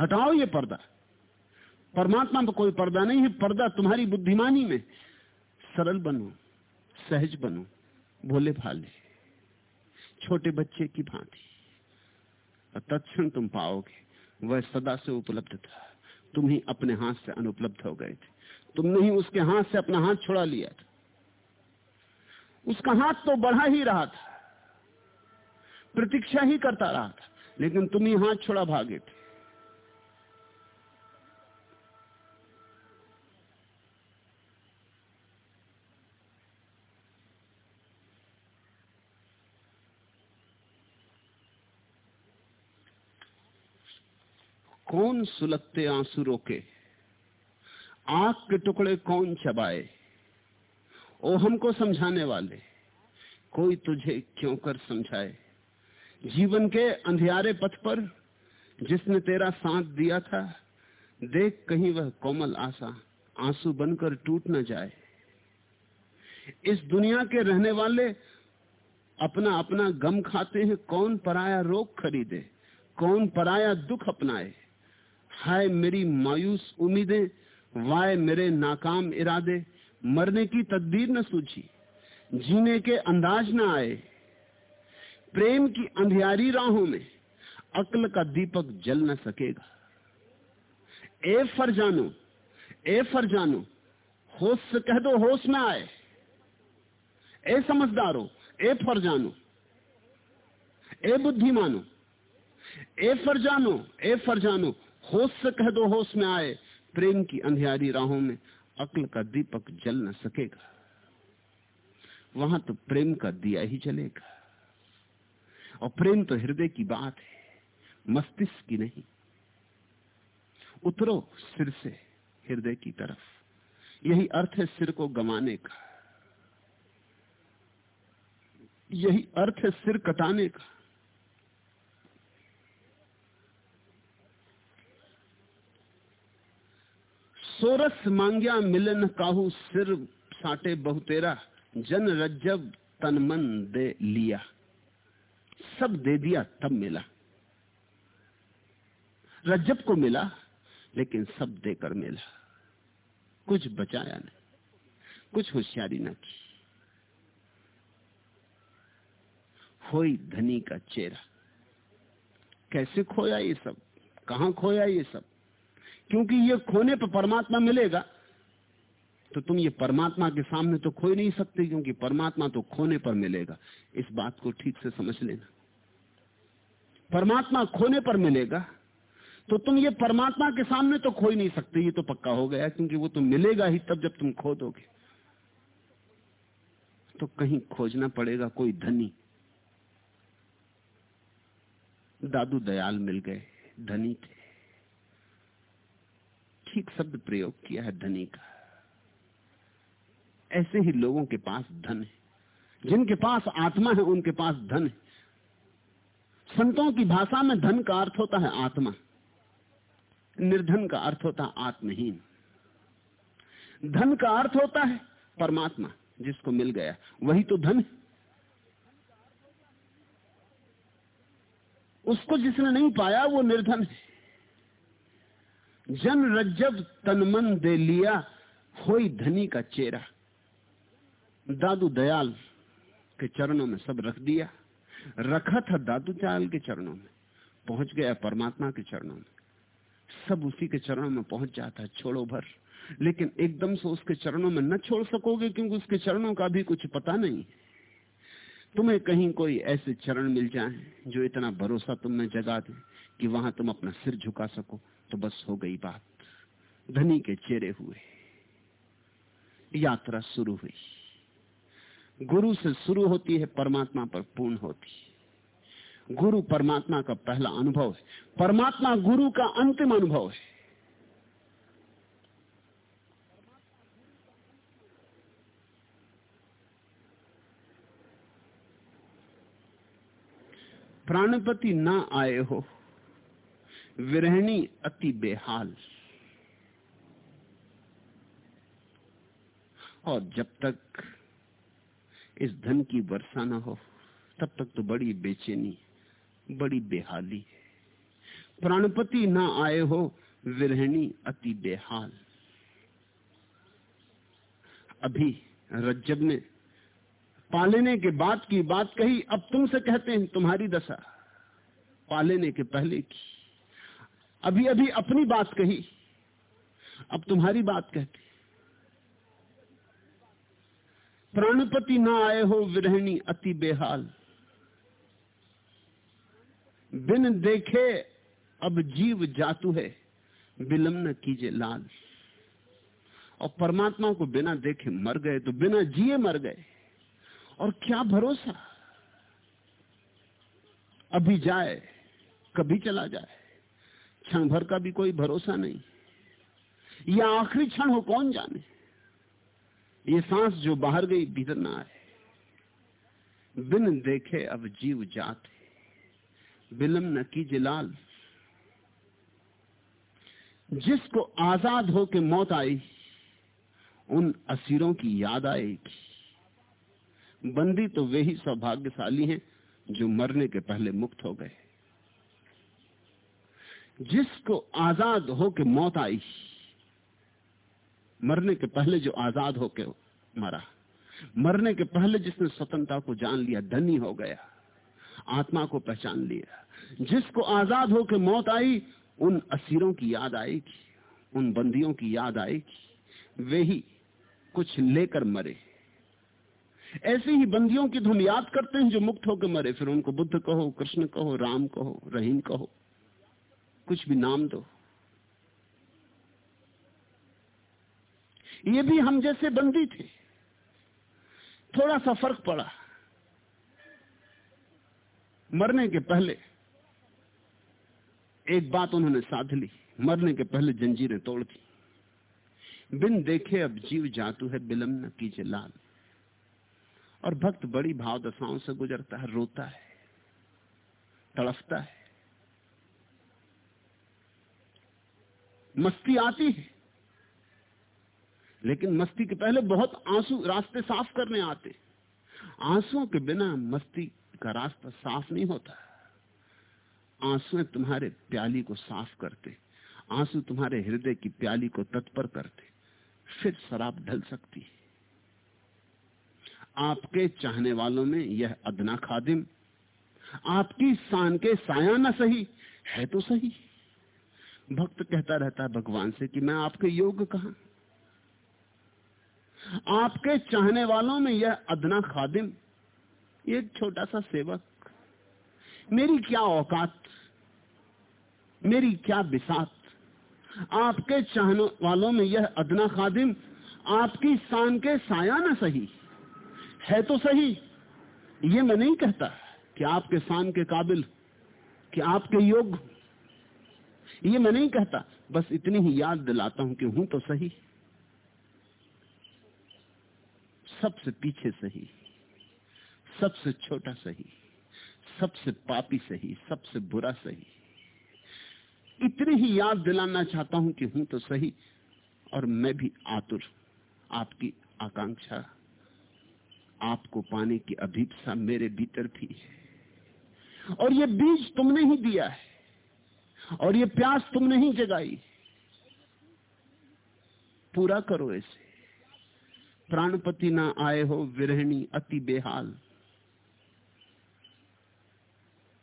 हटाओ ये पर्दा। परमात्मा पर कोई पर्दा नहीं है, पर्दा तुम्हारी बुद्धिमानी में। सरल बनो, सहज बनो, भोले भाले, छोटे बच्चे की भांति। तत्क्षण तुम पाओगे। वह सदा से उपलब्ध था। तुम ही अपने हाथ से अनुपलब्ध हो गए थे। तुमने ही उसके हाथ से अपना हाथ छोड़ा लिया था। उसका हाथ तो बढ़ा ही रहा था। प्रतीक्षा ही करता रहा था, लेकिन तुम ही हाथ छोड़ा भागे थे। कौन सुलगते आँसू रोके? आँख के टुकड़े कौन चबाए? ओ हमको समझाने वाले, कोई तुझे क्यों कर समझाए? जीवन के अंधियारे पथ पर जिसने तेरा साथ दिया था, देख कहीं वह कोमल आशा, आँसू बनकर टूट न जाए। इस दुनिया के रहने वाले अपना अपना गम खाते हैं, कौन पराया रोग खरीदे, कौन पराया दुख अपनाए? हाय मेरी मायूस उम्मीदें, वाय मेरे नाकाम इरादे। मरने की तकदीर न सूझी, जीने के अंदाज न आए। प्रेम की अंधियारी राहों में अक्ल का दीपक जल न सकेगा। ए फर जानो ए फर जानो होश से कह दो होश में आए। ए समझदारो, ए फर जानो ए बुद्धिमानो, ए फर जानो ए फर जानो होश से कह दो, होश में आए। प्रेम की अंधियारी राहों में अक्ल का दीपक जल न सकेगा। वहाँ तो प्रेम का दिया ही जलेगा। और प्रेम तो हृदय की बात है, मस्तिष्क की नहीं। उतरो सिर से हृदय की तरफ़। यही अर्थ है सिर को गमाने का। यही अर्थ है सिर कटाने का। सोरस मांग्या मिलन काहू सिर साटे बहुतेरा जन रज्जब तन मन दे लिया। सब दे दिया, तब मिला। रज्जब को मिला, लेकिन सब देकर मिला। कुछ बचाया नहीं, कुछ होशियारी न की। खोई धनी का चेहरा। कैसे खोया ये सब? कहा खोया ये सब? क्योंकि ये खोने पर परमात्मा मिलेगा तो तुम ये परमात्मा के सामने तो खो नहीं सकते, क्योंकि परमात्मा तो खोने पर मिलेगा। इस बात को ठीक से समझ लेना। परमात्मा खोने पर मिलेगा तो तुम ये परमात्मा के सामने तो खो ही नहीं सकते, ये तो पक्का हो गया, क्योंकि वो तो मिलेगा ही तब जब तुम खो दोगे तो कहीं खोजना पड़ेगा कोई धनी। दादू दयाल मिल गए, धनी थे। ठीक शब्द प्रयोग किया है धनी का। ऐसे ही लोगों के पास धन है। जिनके पास आत्मा है, उनके पास धन है। संतों की भाषा में धन का अर्थ होता है आत्मा। निर्धन का अर्थ होता है आत्महीन। धन का अर्थ होता है परमात्मा, जिसको मिल गया। वही तो धन है। उसको जिसने नहीं पाया, वो निर्धन है। जन रज्जब तनमन दे लिया, होई धनी का चेहरा। दादू दयाल के चरणों में सब रख दिया। रखा था दादू दयाल के चरणों में, पहुँच गया परमात्मा के चरणों में। सब उसी के चरणों में पहुँच जाता है, छोड़ो भर। लेकिन एकदम से उसके चरणों में न छोड़ सकोगे, क्योंकि उसके चरणों का भी कुछ पता नहीं। तुम्हें कहीं कोई ऐसे चरण मिल जाए जो इतना भरोसा तुम जगा दे कि वहाँ तुम अपना सिर झुका सको। तो बस हो गई बात। धनी के चेहरे हुए। यात्रा शुरू हुई। गुरु से शुरू होती है, परमात्मा पर पूर्ण होती है। गुरु परमात्मा का पहला अनुभव है। परमात्मा गुरु का अंतिम अनुभव है। प्राणपति ना आए हो। विरहणी अति बेहाल। और जब तक इस धन की वर्षा न हो, तब तक तो बड़ी बेचैनी, बड़ी बेहाली। प्राणपति ना आए हो, विरहणी अति बेहाल। अभी रज्जब ने पालेने के बाद की बात कही, अब तुमसे कहते हैं तुम्हारी दशा, पालेने के पहले की। अभी अभी अपनी बात कही। अब तुम्हारी बात कहती। प्राणपति ना आए हो विरहणी अति बेहाल। बिन देखे अब जीव जातु है विलम न कीजे लाल। और परमात्मा को बिना देखे मर गए तो बिना जिए मर गए। और क्या भरोसा? अभी जाए, कभी चला जाए। क्षण भर का भी कोई भरोसा नहीं। यह आखिरी क्षण हो कौन जाने? ये सांस जो बाहर गई, भीतर ना आए। बिन देखे अब जीव जाते। बिलम न की जिलाल जिसको आज़ाद हो के मौत आई, उन असीरों की याद आएगी। बंदी तो वे ही सौभाग्यशाली हैं, जो मरने के पहले मुक्त हो गए। जिसको आज़ाद हो के मौत आई, मरने के पहले जो आज़ाद होके मरा, मरने के पहले जिसने स्वतंत्रता को जान लिया, धनी हो गया, आत्मा को पहचान लिया, जिसको आज़ाद होके मौत आई, उन असीरों की याद आएगी, उन बंदियों की याद आएगी, वे ही कुछ लेकर मरे। ऐसे ही बंदियों की तो हम याद करते हैं जो मुक्त होकर मरे, फिर उनको बुद्ध कहो, कृष्ण कहो, राम कहो, रहीम कहो कुछ भी नाम दो। ये भी हम जैसे बंदी थे। थोड़ा सा फ़र्क पड़ा। मरने के पहले एक बात उन्होंने साध ली। मरने के पहले जंजीरें तोड़ दी। बिन देखे अब जीव जातु है, बिलम न कीजिए लाल। और भक्त बड़ी भाव दशाओं से गुजरता है, रोता है, तड़फता है। मस्ती आती है। लेकिन मस्ती के पहले बहुत आँसू रास्ते साफ़ करने आते। आंसुओं के बिना मस्ती का रास्ता साफ़ नहीं होता। आंसुएँ तुम्हारे प्याली को साफ़ करते। आँसू तुम्हारे हृदय की प्याली को तत्पर करते। फिर शराब ढल सकती है। आपके चाहने वालों में यह अदना खादिम। आपकी शान के साया न सही, है तो सही। भक्त कहता रहता है भगवान से कि मैं आपके योग कहा? आपके चाहने वालों में यह अदना खादिम एक छोटा सा सेवक। मेरी क्या औकात? मेरी क्या बिसात? आपके चाहने वालों में यह अदना खादिम, आपकी शान के साया न सही। है तो सही। ये मैं नहीं कहता कि आपके शान के काबिल, कि आपके योग ये मैं नहीं कहता, बस इतनी ही याद दिलाता हूँ कि हूँ तो सही। सबसे पीछे सही, सबसे छोटा सही, सबसे पापी सही, सबसे बुरा सही। इतनी ही याद दिलाना चाहता हूँ कि हूँ तो सही, और मैं भी आतुर, आपकी आकांक्षा, आपको पाने की अभीपसा मेरे भीतर भी है। और ये बीज तुमने ही दिया है। और ये प्यास तुमने ही जगाई। पूरा करो इसे। प्राणपति ना आए हो विरहणी अति बेहाल।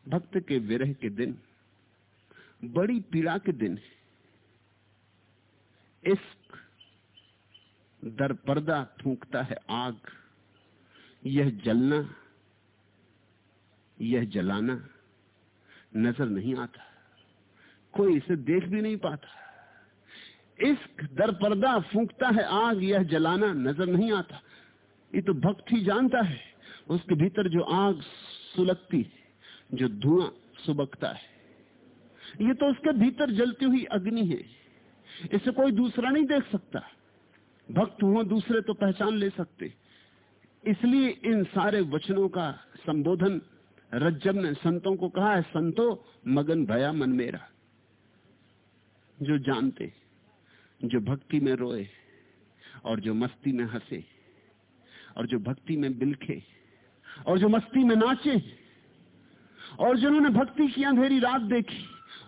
भक्त के विरह के दिन, बड़ी पीड़ा के दिन इश्क दर पर्दा फूंकता है आग। यह जलना, यह जलाना नज़र नहीं आता। कोई इसे देख भी नहीं पाता। इश्क दर पर्दा फूंकता है, आग यह जलाना नज़र नहीं आता। ये तो भक्त ही जानता है, उसके भीतर जो आग सुलगती जो धुआँ सुबकता है। ये तो उसके भीतर जलती हुई अग्नि है। इसे कोई दूसरा नहीं देख सकता। भक्त हुआ दूसरे तो पहचान ले सकते। इसलिए इन सारे वचनों का संबोधन रज्जब ने संतों को कहा है, संतो, मगन भया मन मेरा। जो जानते, जो भक्ति में रोए और जो मस्ती में हंसे और जो भक्ति में बिलखे और जो मस्ती में नाचे और जिन्होंने भक्ति की अंधेरी रात देखी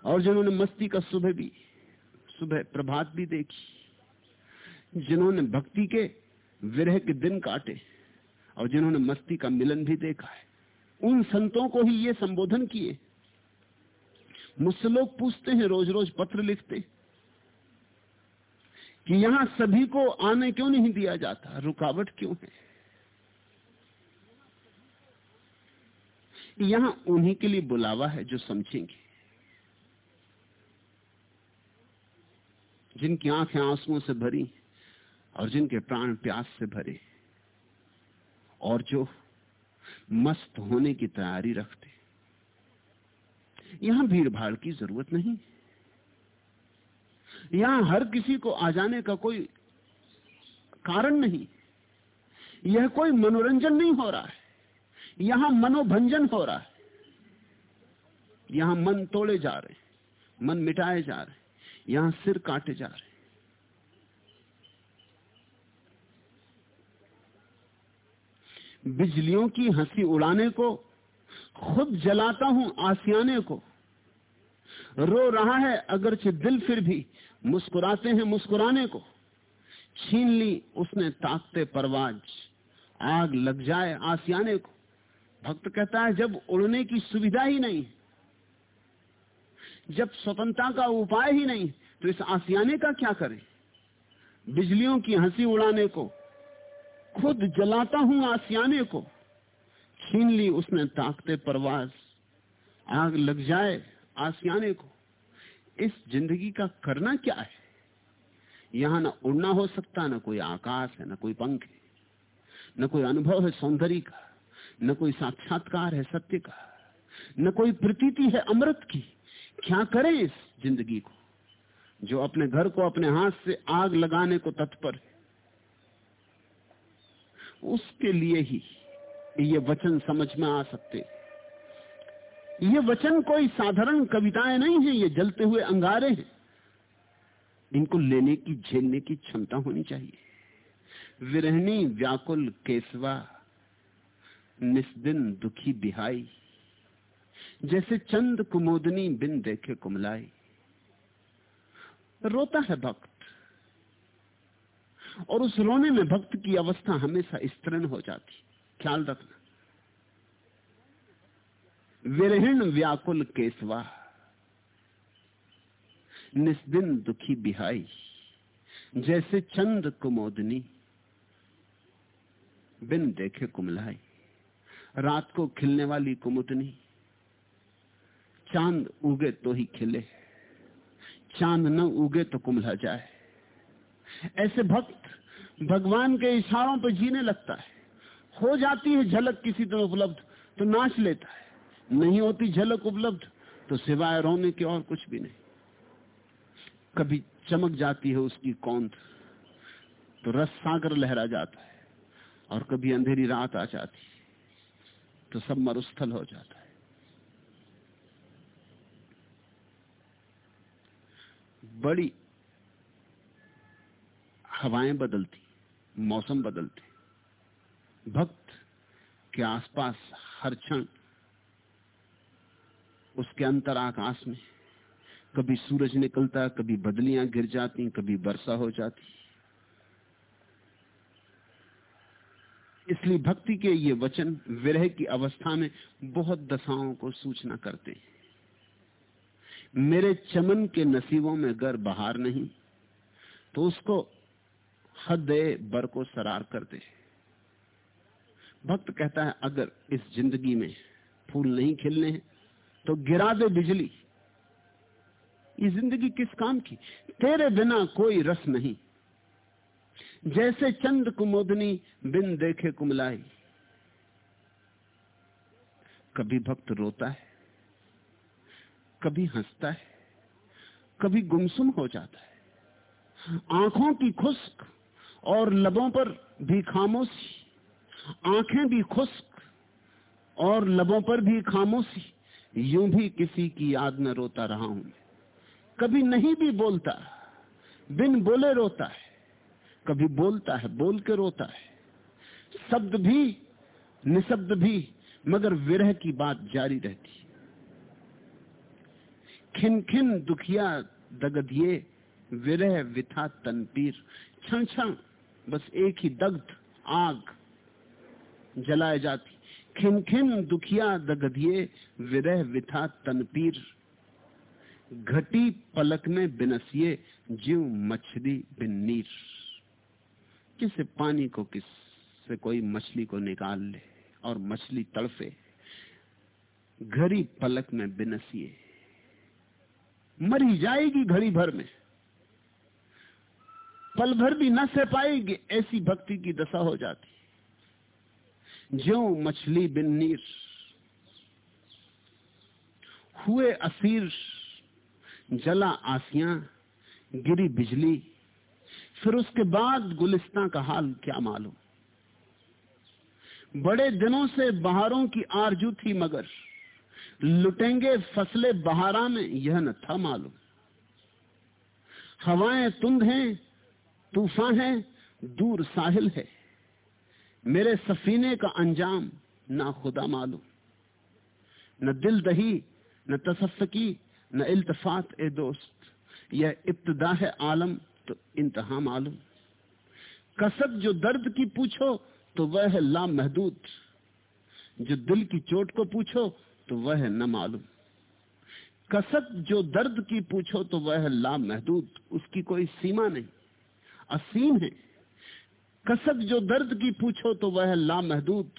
और जिन्होंने मस्ती का सुबह भी, सुबह प्रभात भी देखी, जिन्होंने भक्ति के विरह के दिन काटे और जिन्होंने मस्ती का मिलन भी देखा है, उन संतों को ही ये संबोधन किए। मुझसे लोग पूछते हैं रोज रोज पत्र लिखते कि यहाँ सभी को आने क्यों नहीं दिया जाता? रुकावट क्यों है? यहाँ उन्हीं के लिए बुलावा है जो समझेंगे। जिनकी आँखें आंसुओं से भरी और जिनके प्राण प्यास से भरे और जो मस्त होने की तैयारी रखते यहाँ भीड़ भाड़ की ज़रूरत नहीं। यहाँ हर किसी को आ जाने का कोई कारण नहीं। यह कोई मनोरंजन नहीं हो रहा है। यहाँ मनोभंजन हो रहा है। यहाँ मन तोड़े जा रहे मन मिटाए जा रहे यहाँ सिर काटे जा रहे बिजलियों की हँसी उड़ाने को खुद जलाता हूँ आसियाने को। रो रहा है अगरचे दिल फिर भी मुस्कुराते हैं मुस्कुराने को। छीन ली उसने ताकते परवाज, आग लग जाए आसियाने को। भक्त कहता है, जब उड़ने की सुविधा ही नहीं, जब स्वतंत्रता का उपाय ही नहीं तो इस आसियाने का क्या करें? बिजलियों की हँसी उड़ाने को, खुद जलाता हूँ आसियाने को। छीन ली उसने ताकते परवाज। आग लग जाए आसियाने को। इस ज़िंदगी का करना क्या है? यहाँ ना उड़ना हो सकता, ना कोई आकाश है, ना कोई पंख है। न कोई अनुभव है सौंदर्य का, न कोई साक्षात्कार है सत्य का, न कोई प्रतीति है अमृत की। क्या करें इस ज़िंदगी को, जो अपने घर को, अपने हाथ से आग लगाने को तत्पर है? उसके लिए ही ये वचन समझ में आ सकते। ये वचन कोई साधारण कविताएँ नहीं है, ये जलते हुए अंगारे हैं। इनको लेने की, झेलने की क्षमता होनी चाहिए। विरहनी व्याकुल केसवा, निस्दिन दुखी बिहाई जैसे चंद कुमोदनी बिन देखे कुमलाई। रोता है भक्त। और उस रोने में भक्त की अवस्था हमेशा स्तृण हो जाती। ख्याल रखना। विरहिण व्याकुल केसवा निस्दिन दुखी बिहाई, जैसे चंद कुमोदनी, बिन देखे कुमलाई। रात को खिलने वाली कुमुदनी, चाँद उगे तो ही खिले, चाँद न उगे तो कुमला जाए। ऐसे भक्त भगवान के इशारों पर जीने लगता है। हो जाती है झलक किसी तरह उपलब्ध तो नाच लेता है। नहीं होती झलक उपलब्ध तो सिवाय रोने के और कुछ भी नहीं। कभी चमक जाती है उसकी कौंध तो रस सागर लहरा जाता है, और कभी अंधेरी रात आ जाती है तो सब मरुस्थल हो जाता है। बड़ी हवाएँ बदलती, मौसम बदलते भक्त के आसपास हर क्षण उसके अंतर आकाश में कभी सूरज निकलता, कभी बदलियाँ गिर जाती, कभी वर्षा हो जाती। इसलिए भक्ति के ये वचन विरह की अवस्था में बहुत दशाओं को सूचना करते हैं। मेरे चमन के नसीबों में गर बहार नहीं तो उसको हद बर को सरार करते दे। भक्त कहता है, अगर इस ज़िंदगी में फूल नहीं खिलने हैं तो गिरा दे बिजली। ये ज़िंदगी किस काम की? तेरे बिना कोई रस नहीं। जैसे चंद कुमोदनी बिन देखे कुमलाई। कभी भक्त रोता है, कभी हंसता है, कभी गुमसुम हो जाता है। आँखों की खुश्क और लबों पर भी खामोशी। आँखें भी खुश्क और लबों पर भी खामोशी। यूँ भी किसी की याद में रोता रहा हूँ कभी नहीं भी बोलता, बिन बोले रोता है। कभी बोलता है, बोल के रोता है। शब्द भी, निशब्द भी, मगर विरह की बात जारी रहती खिन खिन दुखिया दगधिये विरह विथा तनपीर। क्षण क्षण बस एक ही दग्ध, आग। जलाए जाती। खिन खिन दुखिया दगधिये विरह विथा तनपीर। घटी पलक में बिनसिए जीव मछली बिन नीर। किसे पानी को, किस से कोई मछली को निकाल ले और मछली तड़फे। घड़ी पलक में बिनसिए मरी जाएगी घड़ी भर में। पल भर भी न सह पाएगी, ऐसी भक्ति की दशा हो जाती। जो मछली बिन नीर हुए असीर जला आसिया, गिरी बिजली, फिर उसके बाद गुलिस्तां का हाल क्या मालूम? बड़े दिनों से बहारों की आरज़ू थी मगर, लुटेंगे फसले बहारा में, यह न था मालूम। हवाएँ तुंद हैं, तूफ़ान है, दूर साहिल है। मेरे सफीने का अंजाम ना खुदा मालूम। न दिल दही, न तसफ़ी न इल्तफात, ए दोस्त। यह इब्तदा है आलम तो इंतहा मालूम। कसब जो दर्द की पूछो तो वह है लामहदूद। जो दिल की चोट को पूछो तो वह है न मालूम। कसब जो दर्द की पूछो तो वह है लामहदूद। उसकी कोई सीमा नहीं। असीम है। कसक जो दर्द की पूछो तो वह लामहदूद।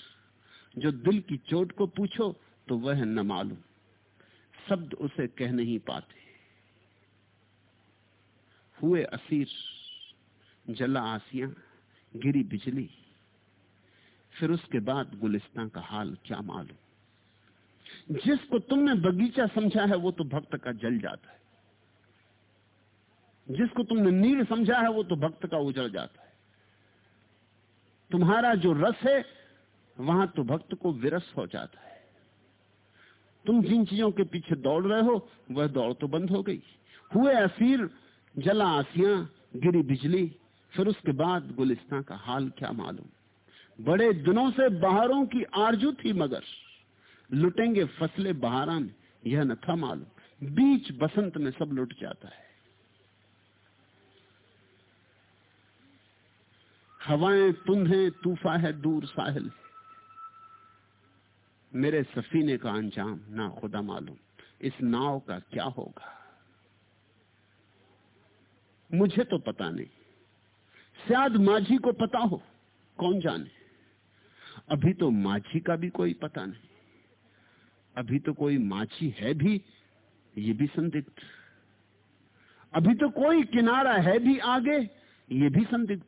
जो दिल की चोट को पूछो तो वह न मालूम शब्द उसे कह नहीं पाते। हुए असीर, जला आसिया, गिरी बिजली। फिर उसके बाद गुलिस्तान का हाल क्या मालूम। जिसको तुमने बगीचा समझा है वो तो भक्त का जल जाता है। जिसको तुमने नील समझा है वो तो भक्त का उजड़ जाता है। तुम्हारा जो रस है, वहाँ तो भक्त को विरस हो जाता है। तुम जिन चीज़ों के पीछे दौड़ रहे हो, वह दौड़ तो बंद हो गई। हुए असीर, जला आसिया, गिरी बिजली, फिर उसके बाद गुलिस्तान का हाल क्या मालूम? बड़े दिनों से बहारों की आरज़ू थी मगर, लुटेंगे फसले बहारा में यह न था मालूम। बीच बसंत में सब लुट जाता है। हवाएँ तुम हैं तूफा है, दूर साहिल। मेरे सफीने का अंजाम ना खुदा मालूम। इस नाव का क्या होगा? मुझे तो पता नहीं। शायद माझी को पता हो, कौन जाने? अभी तो माझी का भी कोई पता नहीं। अभी तो कोई माझी है भी, ये भी संदिग्ध। अभी तो कोई किनारा है भी आगे, ये भी संदिग्ध।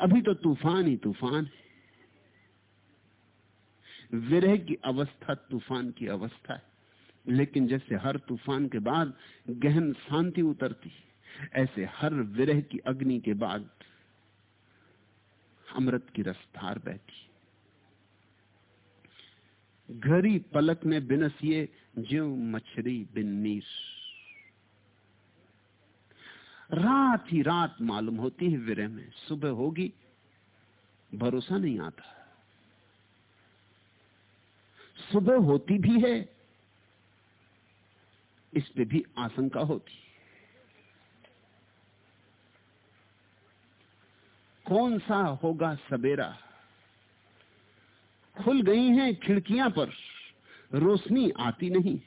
अभी तो तूफ़ान ही तूफ़ान है। विरह की अवस्था तूफ़ान की अवस्था है। लेकिन जैसे हर तूफ़ान के बाद गहन शांति उतरती ऐसे हर विरह की अग्नि के बाद अमृत की रसधार बहती घरी पलक में बिनसिए ज्यो मछरी बिन रात ही रात मालूम होती है विरह में। सुबह होगी, भरोसा नहीं आता। सुबह होती भी है, इस पे भी आशंका होती है। कौन सा होगा सवेरा खुल गई हैं खिड़कियाँ पर, रोशनी आती नहीं।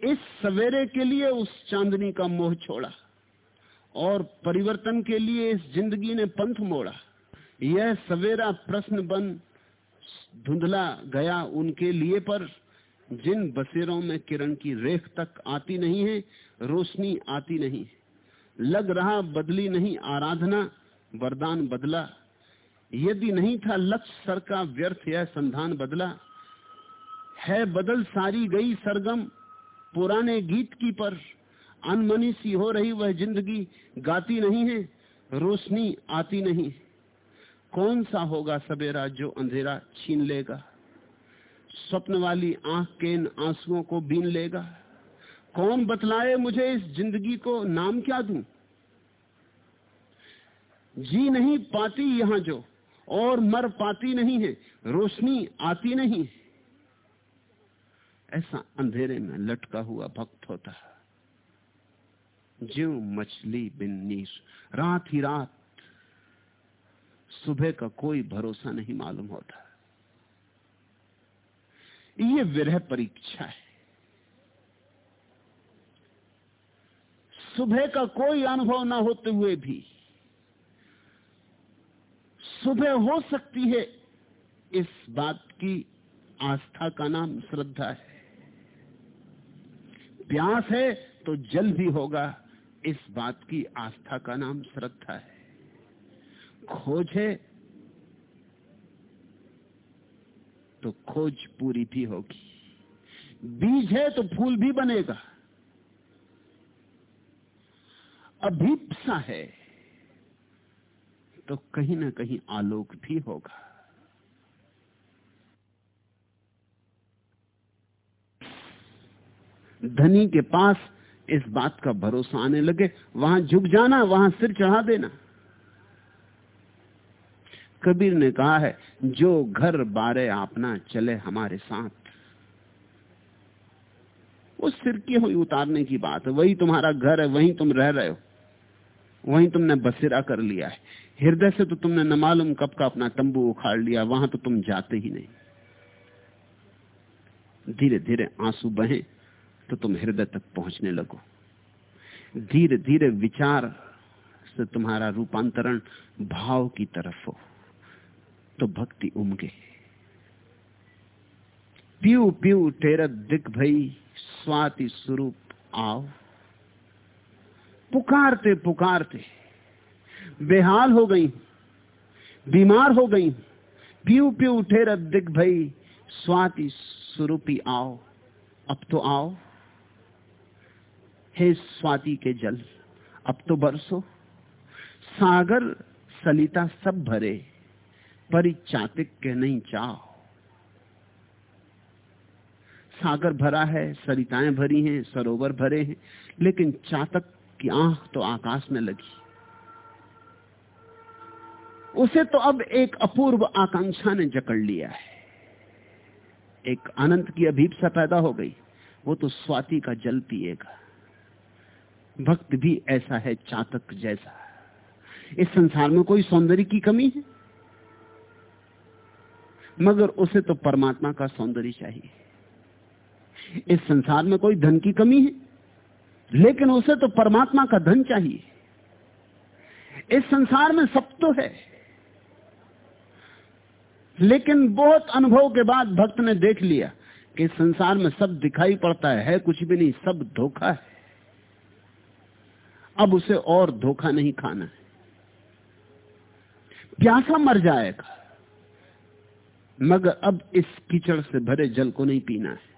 इस सवेरे के लिए उस चांदनी का मोह छोड़ा और परिवर्तन के लिए इस ज़िंदगी ने पंथ मोड़ा। यह सवेरा प्रश्न बन धुंधला गया उनके लिए पर, जिन बसेरों में किरण की रेख तक आती नहीं है, रोशनी आती नहीं लग रहा बदली नहीं, आराधना, वरदान बदला। यदि नहीं था लक्ष्य, सर का व्यर्थ यह संधान बदला। है बदल सारी गई सरगम पुराने गीत की पर अनमनी सी हो रही वह ज़िंदगी गाती नहीं है, रोशनी आती नहीं। कौन सा होगा सवेरा जो अंधेरा छीन लेगा? स्वप्न वाली आँख के इन आंसुओं को बीन लेगा। कौन बतलाए मुझे इस ज़िंदगी को नाम क्या दूँ? जी नहीं पाती यहाँ जो, और मर पाती नहीं है, रोशनी आती नहीं। ऐसा अंधेरे में लटका हुआ भक्त होता ज्यो मछली बिन नीर रात ही रात सुबह का कोई भरोसा नहीं मालूम होता। ये विरह परीक्षा है। सुबह का कोई अनुभव ना होते हुए भी सुबह हो सकती है इस बात की आस्था का नाम श्रद्धा है। प्यास है तो जल भी होगा। इस बात की आस्था का नाम श्रद्धा है। खोज है तो खोज पूरी भी होगी। बीज है तो फूल भी बनेगा। अभीपसा है तो कहीं ना कहीं आलोक भी होगा। धनी के पास इस बात का भरोसा आने लगे। वहाँ झुक जाना, वहाँ सिर चढ़ा देना। कबीर ने कहा है, जो घर बारे आपना चले हमारे साथ। वो सिर की हुई उतारने की बात है वही तुम्हारा घर है, वहीं तुम रह रहे हो। वहीं तुमने बसेरा कर लिया है। हृदय से तो तुमने न मालूम कब का अपना तंबू उखाड़ लिया, वहाँ तो तुम जाते ही नहीं। धीरे धीरे आँसू बहे। तो तुम हृदय तक पहुँचने लगो। धीरे धीरे विचार से तुम्हारा रूपांतरण भाव की तरफ़ हो तो भक्ति उमगे। पीऊ पीऊ टेर दिख भई स्वाति स्वरूप आओ। पुकारते पुकारते बेहाल हो गई, बीमार हो गई पीऊ पीऊ ठेर दिख भई स्वाति स्वरूपी आओ। अब तो आओ। हे स्वाति के जल, अब तो बरसो। सागर सलिता सब भरे, परिचातिक के नहीं चाहो सागर भरा है सरिताएँ भरी हैं, सरोवर भरे हैं, लेकिन चातक की आँख तो आकाश में लगी। उसे तो अब एक अपूर्व आकांक्षा ने जकड़ लिया है। एक अनंत की अभीपसा पैदा हो गई, वो तो स्वाति का जल पिएगा। भक्त भी ऐसा है चातक जैसा। इस संसार में कोई सौंदर्य की कमी है? मगर उसे तो परमात्मा का सौंदर्य चाहिए। इस संसार में कोई धन की कमी है? लेकिन उसे तो परमात्मा का धन चाहिए। इस संसार में सब तो है। लेकिन बहुत अनुभव के बाद भक्त ने देख लिया कि संसार में सब दिखाई पड़ता है, है कुछ भी नहीं सब धोखा है। अब उसे और धोखा नहीं खाना है। प्यासा मर जाएगा, मगर अब इस कीचड़ से भरे जल को नहीं पीना है।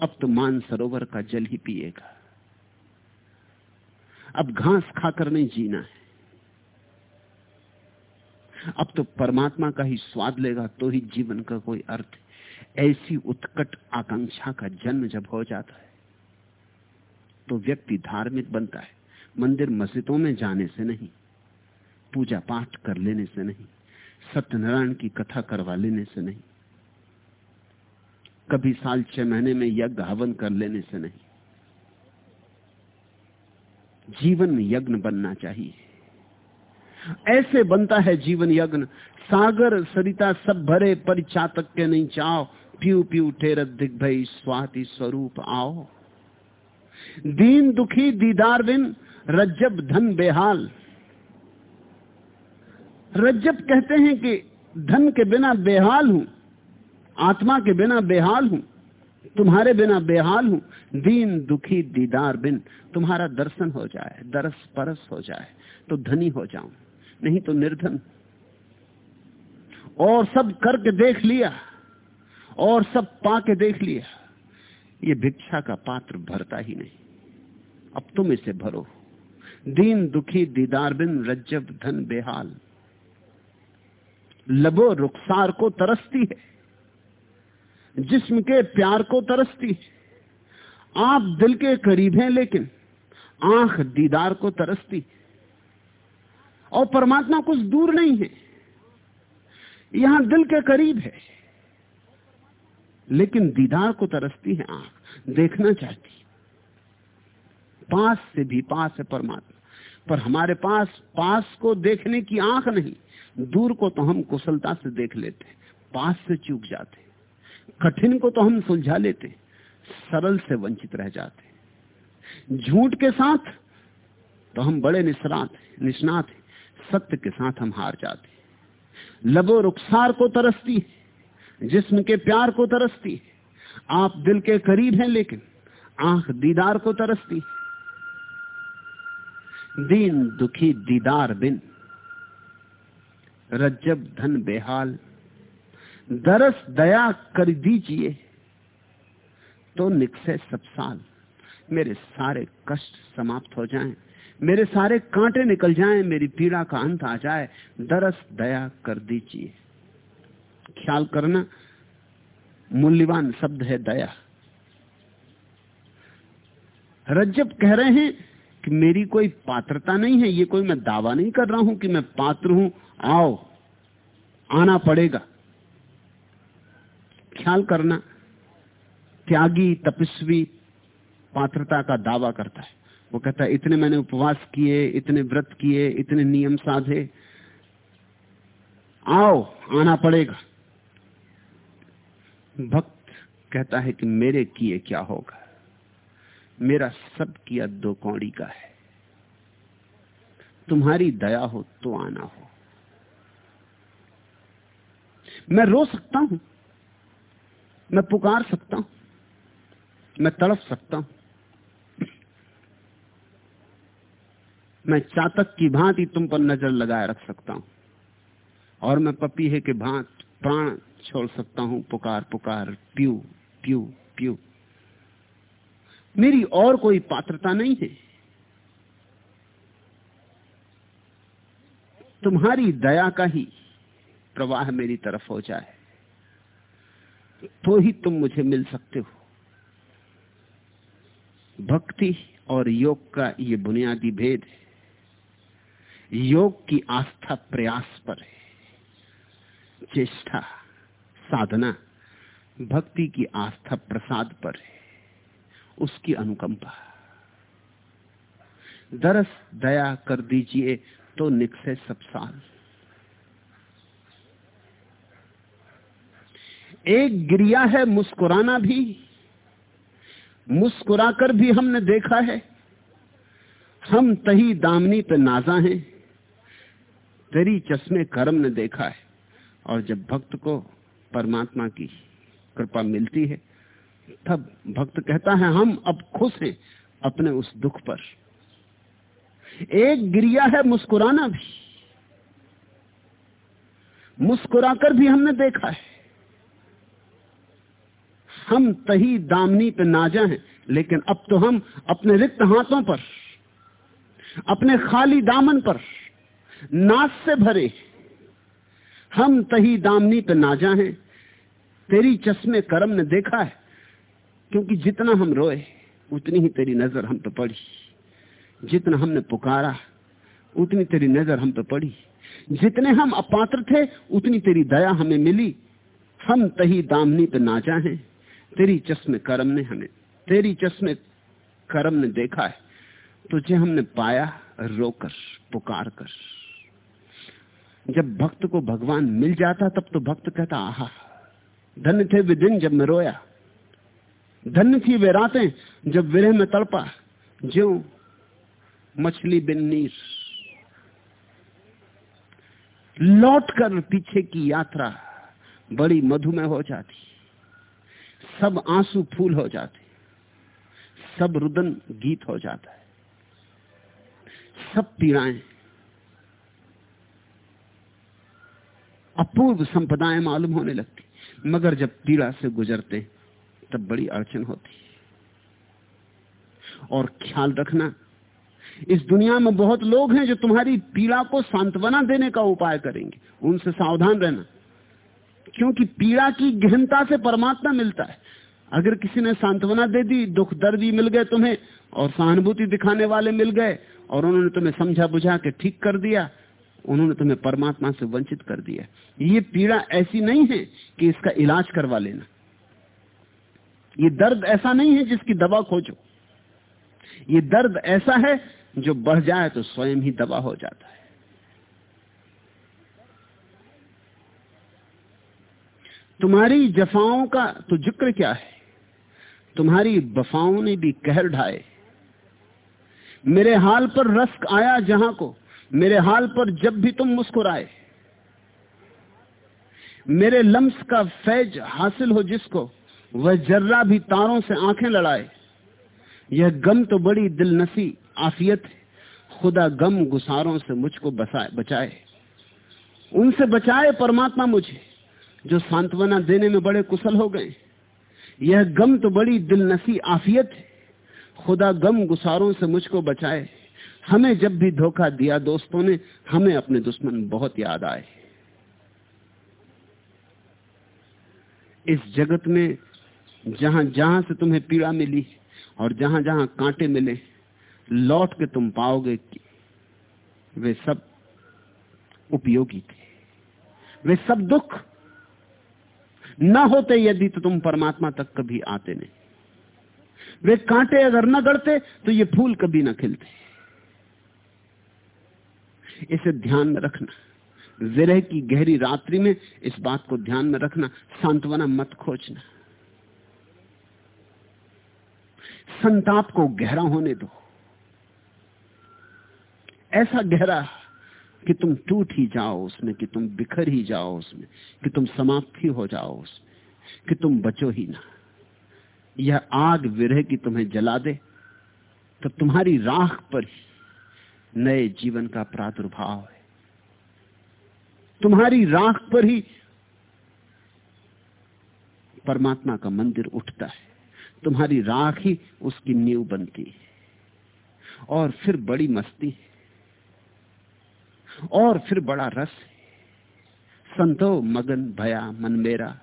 अब तो मान सरोवर का जल ही पिएगा। अब घास खाकर नहीं जीना है। अब तो परमात्मा का ही स्वाद लेगा तो ही जीवन का कोई अर्थ ऐसी उत्कट आकांक्षा का जन्म जब हो जाता है तो व्यक्ति धार्मिक बनता है। मंदिर मस्जिदों में जाने से नहीं, पूजा पाठ कर लेने से नहीं, सत्यनारायण की कथा करवा लेने से नहीं, कभी साल छह महीने में यज्ञ हवन कर लेने से नहीं। जीवन में यज्ञ बनना चाहिए। ऐसे बनता है जीवन यज्ञ। सागर सरिता सब भरे, परिचातक के नहीं चाओ प्यू प्यू ठेर दिख भई स्वाति स्वरूप आओ। दीन दुखी दीदार बिन रज्जब धन बेहाल। रज्जब कहते हैं कि धन के बिना बेहाल हूँ, आत्मा के बिना बेहाल हूँ, तुम्हारे बिना बेहाल हूँ। दीन दुखी दीदार बिन, तुम्हारा दर्शन हो जाए, दरस परस हो जाए तो धनी हो जाऊँ, नहीं तो निर्धन। और सब करके देख लिया, और सब पाके देख लिया। ये भिक्षा का पात्र भरता ही नहीं। अब तुम इसे भरो। दीन दुखी दीदार बिन रज्जब धन बेहाल। लबो रुखसार को तरसती है। जिस्म के प्यार को तरसती है। आप दिल के करीब हैं लेकिन आँख दीदार को तरसती और परमात्मा कुछ दूर नहीं है। यहाँ दिल के करीब है। लेकिन दीदार को तरसती है आँख, देखना चाहती पास से भी, पास है परमात्मा। पर हमारे पास पास को देखने की आँख नहीं, दूर को तो हम कुशलता से देख लेते पास से चूक जाते कठिन को तो हम सुलझा लेते सरल से वंचित रह जाते झूठ के साथ तो हम बड़े निष्णात निष्णात सत्य के साथ हम हार जाते लबो रुखसार को तरसती है जिस्म के प्यार को तरसती आप दिल के करीब हैं लेकिन आँख दीदार को तरसती दीन दुखी दीदार बिन रज्जब धन बेहाल। दरस दया कर दीजिए। तो निकसे सब साल। मेरे सारे कष्ट समाप्त हो जाएँ। मेरे सारे कांटे निकल जाएँ। मेरी पीड़ा का अंत आ जाए। दरस दया कर दीजिए। ख्याल करना मूल्यवान शब्द है दया। रज्जब कह रहे हैं कि मेरी कोई पात्रता नहीं है, ये कोई मैं दावा नहीं कर रहा हूँ कि मैं पात्र हूँ। आओ, आना पड़ेगा। ख्याल करना, त्यागी, तपस्वी पात्रता का दावा करता है। वो कहता है, इतने मैंने उपवास किए, इतने व्रत किए, इतने नियम साधे। आओ, आना पड़ेगा। भक्त कहता है कि मेरे किए क्या होगा? मेरा सब किया दो कौड़ी का है। तुम्हारी दया हो तो आना हो। मैं रो सकता हूँ। मैं पुकार सकता हूँ। मैं तड़प सकता हूँ। मैं चातक की भांति तुम पर नज़र लगाए रख सकता हूँ। और मैं पपीहे के भांत प्राण छोड़ सकता हूँ, पुकार पुकार, प्यू प्यू प्यू। मेरी और कोई पात्रता नहीं है। तुम्हारी दया का ही प्रवाह मेरी तरफ़ हो जाए तो ही तुम मुझे मिल सकते हो। भक्ति और योग का ये बुनियादी भेद है। योग की आस्था प्रयास पर है। चेष्टा साधना भक्ति की आस्था प्रसाद पर है, उसकी अनुकंपा। दरस दया कर दीजिए तो निकसे सब साल। एक गिरिया है, मुस्कुराना भी, मुस्कुराकर भी हमने देखा है। हम तही दामनी पे नाजा हैं, तेरी चश्मे कर्म ने देखा है। और जब भक्त को परमात्मा की कृपा मिलती है। तब भक्त कहता है, हम अब खुश हैं अपने उस दुख पर। एक गिरिया है मुस्कुराना भी। मुस्कुराकर भी हमने देखा है। हम तही दामनी पे नाजा हैं, लेकिन अब तो हम अपने रिक्त हाथों पर, अपने खाली दामन पर नाच से भरे हम तही दामनी पे नाजा हैं तेरी चश्मे कर्म ने देखा है, क्योंकि जितना हम रोए, उतनी ही तेरी नज़र हम पे पड़ी। जितना हमने पुकारा, उतनी तेरी नज़र हम पे पड़ी। जितने हम अपात्र थे, उतनी तेरी दया हमें मिली। हम तही दामनी पे नाचा हैं तेरी चश्मे कर्म ने हमें, तेरी चश्मे कर्म ने देखा है। तुझे हमने पाया, रोकर पुकार कर जब भक्त को भगवान मिल जाता तब तो भक्त कहता, आहा, धन्य थे वे दिन जब मैं रोया। धन्य थी वे रातें जब विरह में तड़पा। ज्यो मछली बिन लौट कर पीछे की यात्रा बड़ी मधुमेह हो जाती। सब आँसू फूल हो जाते। सब रुदन गीत हो जाता है। सब पीड़ाएँ अपूर्व संपदाएँ मालूम होने लगती। मगर जब पीड़ा से गुजरते, तब बड़ी अड़चन होती। और ख्याल रखना, इस दुनिया में बहुत लोग हैं जो तुम्हारी पीड़ा को सांत्वना देने का उपाय करेंगे। उनसे सावधान रहना। क्योंकि पीड़ा की गहनता से परमात्मा मिलता है। अगर किसी ने सांत्वना दे दी, दुख दर्द भी मिल गए तुम्हें, और सहानुभूति दिखाने वाले मिल गए, और उन्होंने तुम्हें समझा बुझा के ठीक कर दिया उन्होंने तुम्हें परमात्मा से वंचित कर दिया ये पीड़ा ऐसी नहीं है कि इसका इलाज करवा लेना। ये दर्द ऐसा नहीं है जिसकी दवा खोजो। ये दर्द ऐसा है जो बढ़ जाए तो स्वयं ही दबा हो जाता है। तुम्हारी जफाओं का तो ज़िक्र क्या है? तुम्हारी बफाओं ने भी कहर ढाए। मेरे हाल पर रस्क आया जहाँ को मेरे हाल पर जब भी तुम मुस्कुराए, मेरे लम्स का फैज हासिल हो जिसको, वह जर्रा भी तारों से आँखें लड़ाए। यह गम तो बड़ी दिल नसी आफियत है। खुदा गम गुसारों से मुझको बसाए बचाए। उनसे बचाए परमात्मा मुझे, जो सांत्वना देने में बड़े कुशल हो गए। यह गम तो बड़ी दिल नसी आफियत है। खुदा गम गुसारों से मुझको बचाए। हमें जब भी धोखा दिया दोस्तों ने, हमें अपने दुश्मन बहुत याद आए। इस जगत में जहाँ जहाँ से तुम्हें पीड़ा मिली और जहाँ जहाँ कांटे मिले, लौट के तुम पाओगे कि वे सब उपयोगी थे। वे सब दुख न होते यदि तो तुम परमात्मा तक कभी आते नहीं। वे कांटे अगर न गड़ते तो ये फूल कभी न खिलते। इसे ध्यान में रखना। विरह की गहरी रात्रि में इस बात को ध्यान में रखना। सांत्वना मत खोजना। संताप को गहरा होने दो। ऐसा गहरा कि तुम टूट ही जाओ उसमें, कि तुम बिखर ही जाओ उसमें, कि तुम समाप्त ही हो जाओ उसमें, कि तुम बचो ही ना। यह आग विरह की तुम्हें जला दे तो तुम्हारी राख पर ही नए जीवन का प्रादुर्भाव है। तुम्हारी राख पर ही परमात्मा का मंदिर उठता है। तुम्हारी राख ही उसकी नींव बनती है। और फिर बड़ी मस्ती और फिर बड़ा रस संतो मगन भया मन मेरा।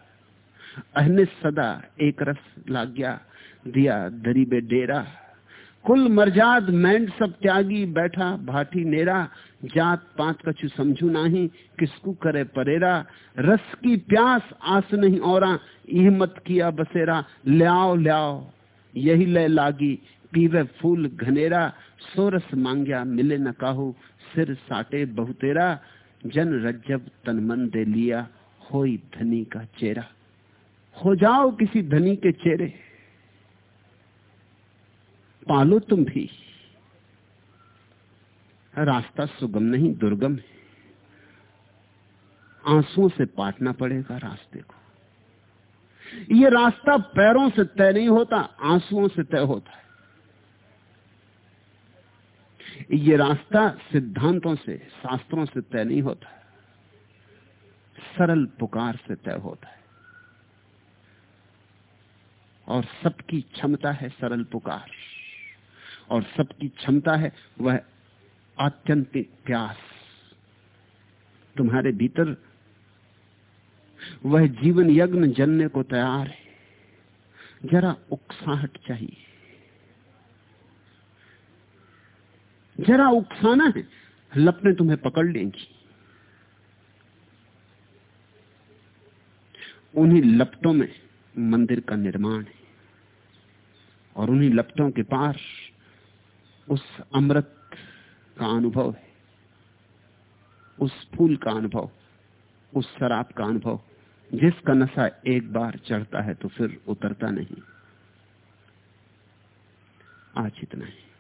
अहने सदा एक रस लाग गया दिया दरीबे डेरा। कुल मरजाद मैंड सब त्यागी, बैठा, भाटी, नेरा, जात पात कछु समझू नाही, किसकू करे परेरा। रस की प्यास आस नहीं और मत किया बसेरा। ल्याओ ल्याओ, यही ले लागी, पीवे फूल घनेरा। सोरस मांग्या, मिले न काहू, सिर साटे बहुतेरा। जन रज्जब तन मन दे लिया, होई धनी का चेहरा। हो जाओ किसी धनी के चेहरे। पालो तुम भी। रास्ता सुगम नहीं, दुर्गम है। आंसुओं से पाटना पड़ेगा रास्ते को। यह रास्ता पैरों से तय नहीं होता, आंसुओं से तय होता है। ये रास्ता सिद्धांतों से, शास्त्रों से तय नहीं होता सरल पुकार से तय होता है। और सबकी क्षमता है सरल पुकार। और सबकी क्षमता है, वह आत्यंतिक प्यास। तुम्हारे भीतर वह जीवन यज्ञ जनने को तैयार है। जरा उकसाहट चाहिए। जरा उकसाना है, लपने तुम्हें पकड़ लेंगी। उन्हीं लपटों में मंदिर का निर्माण है और उन्हीं लपटों के पार उस अमृत का अनुभव है। उस फूल का अनुभव, उस शराब का अनुभव। जिसका नशा एक बार चढ़ता है तो फिर उतरता नहीं। आज इतना ही।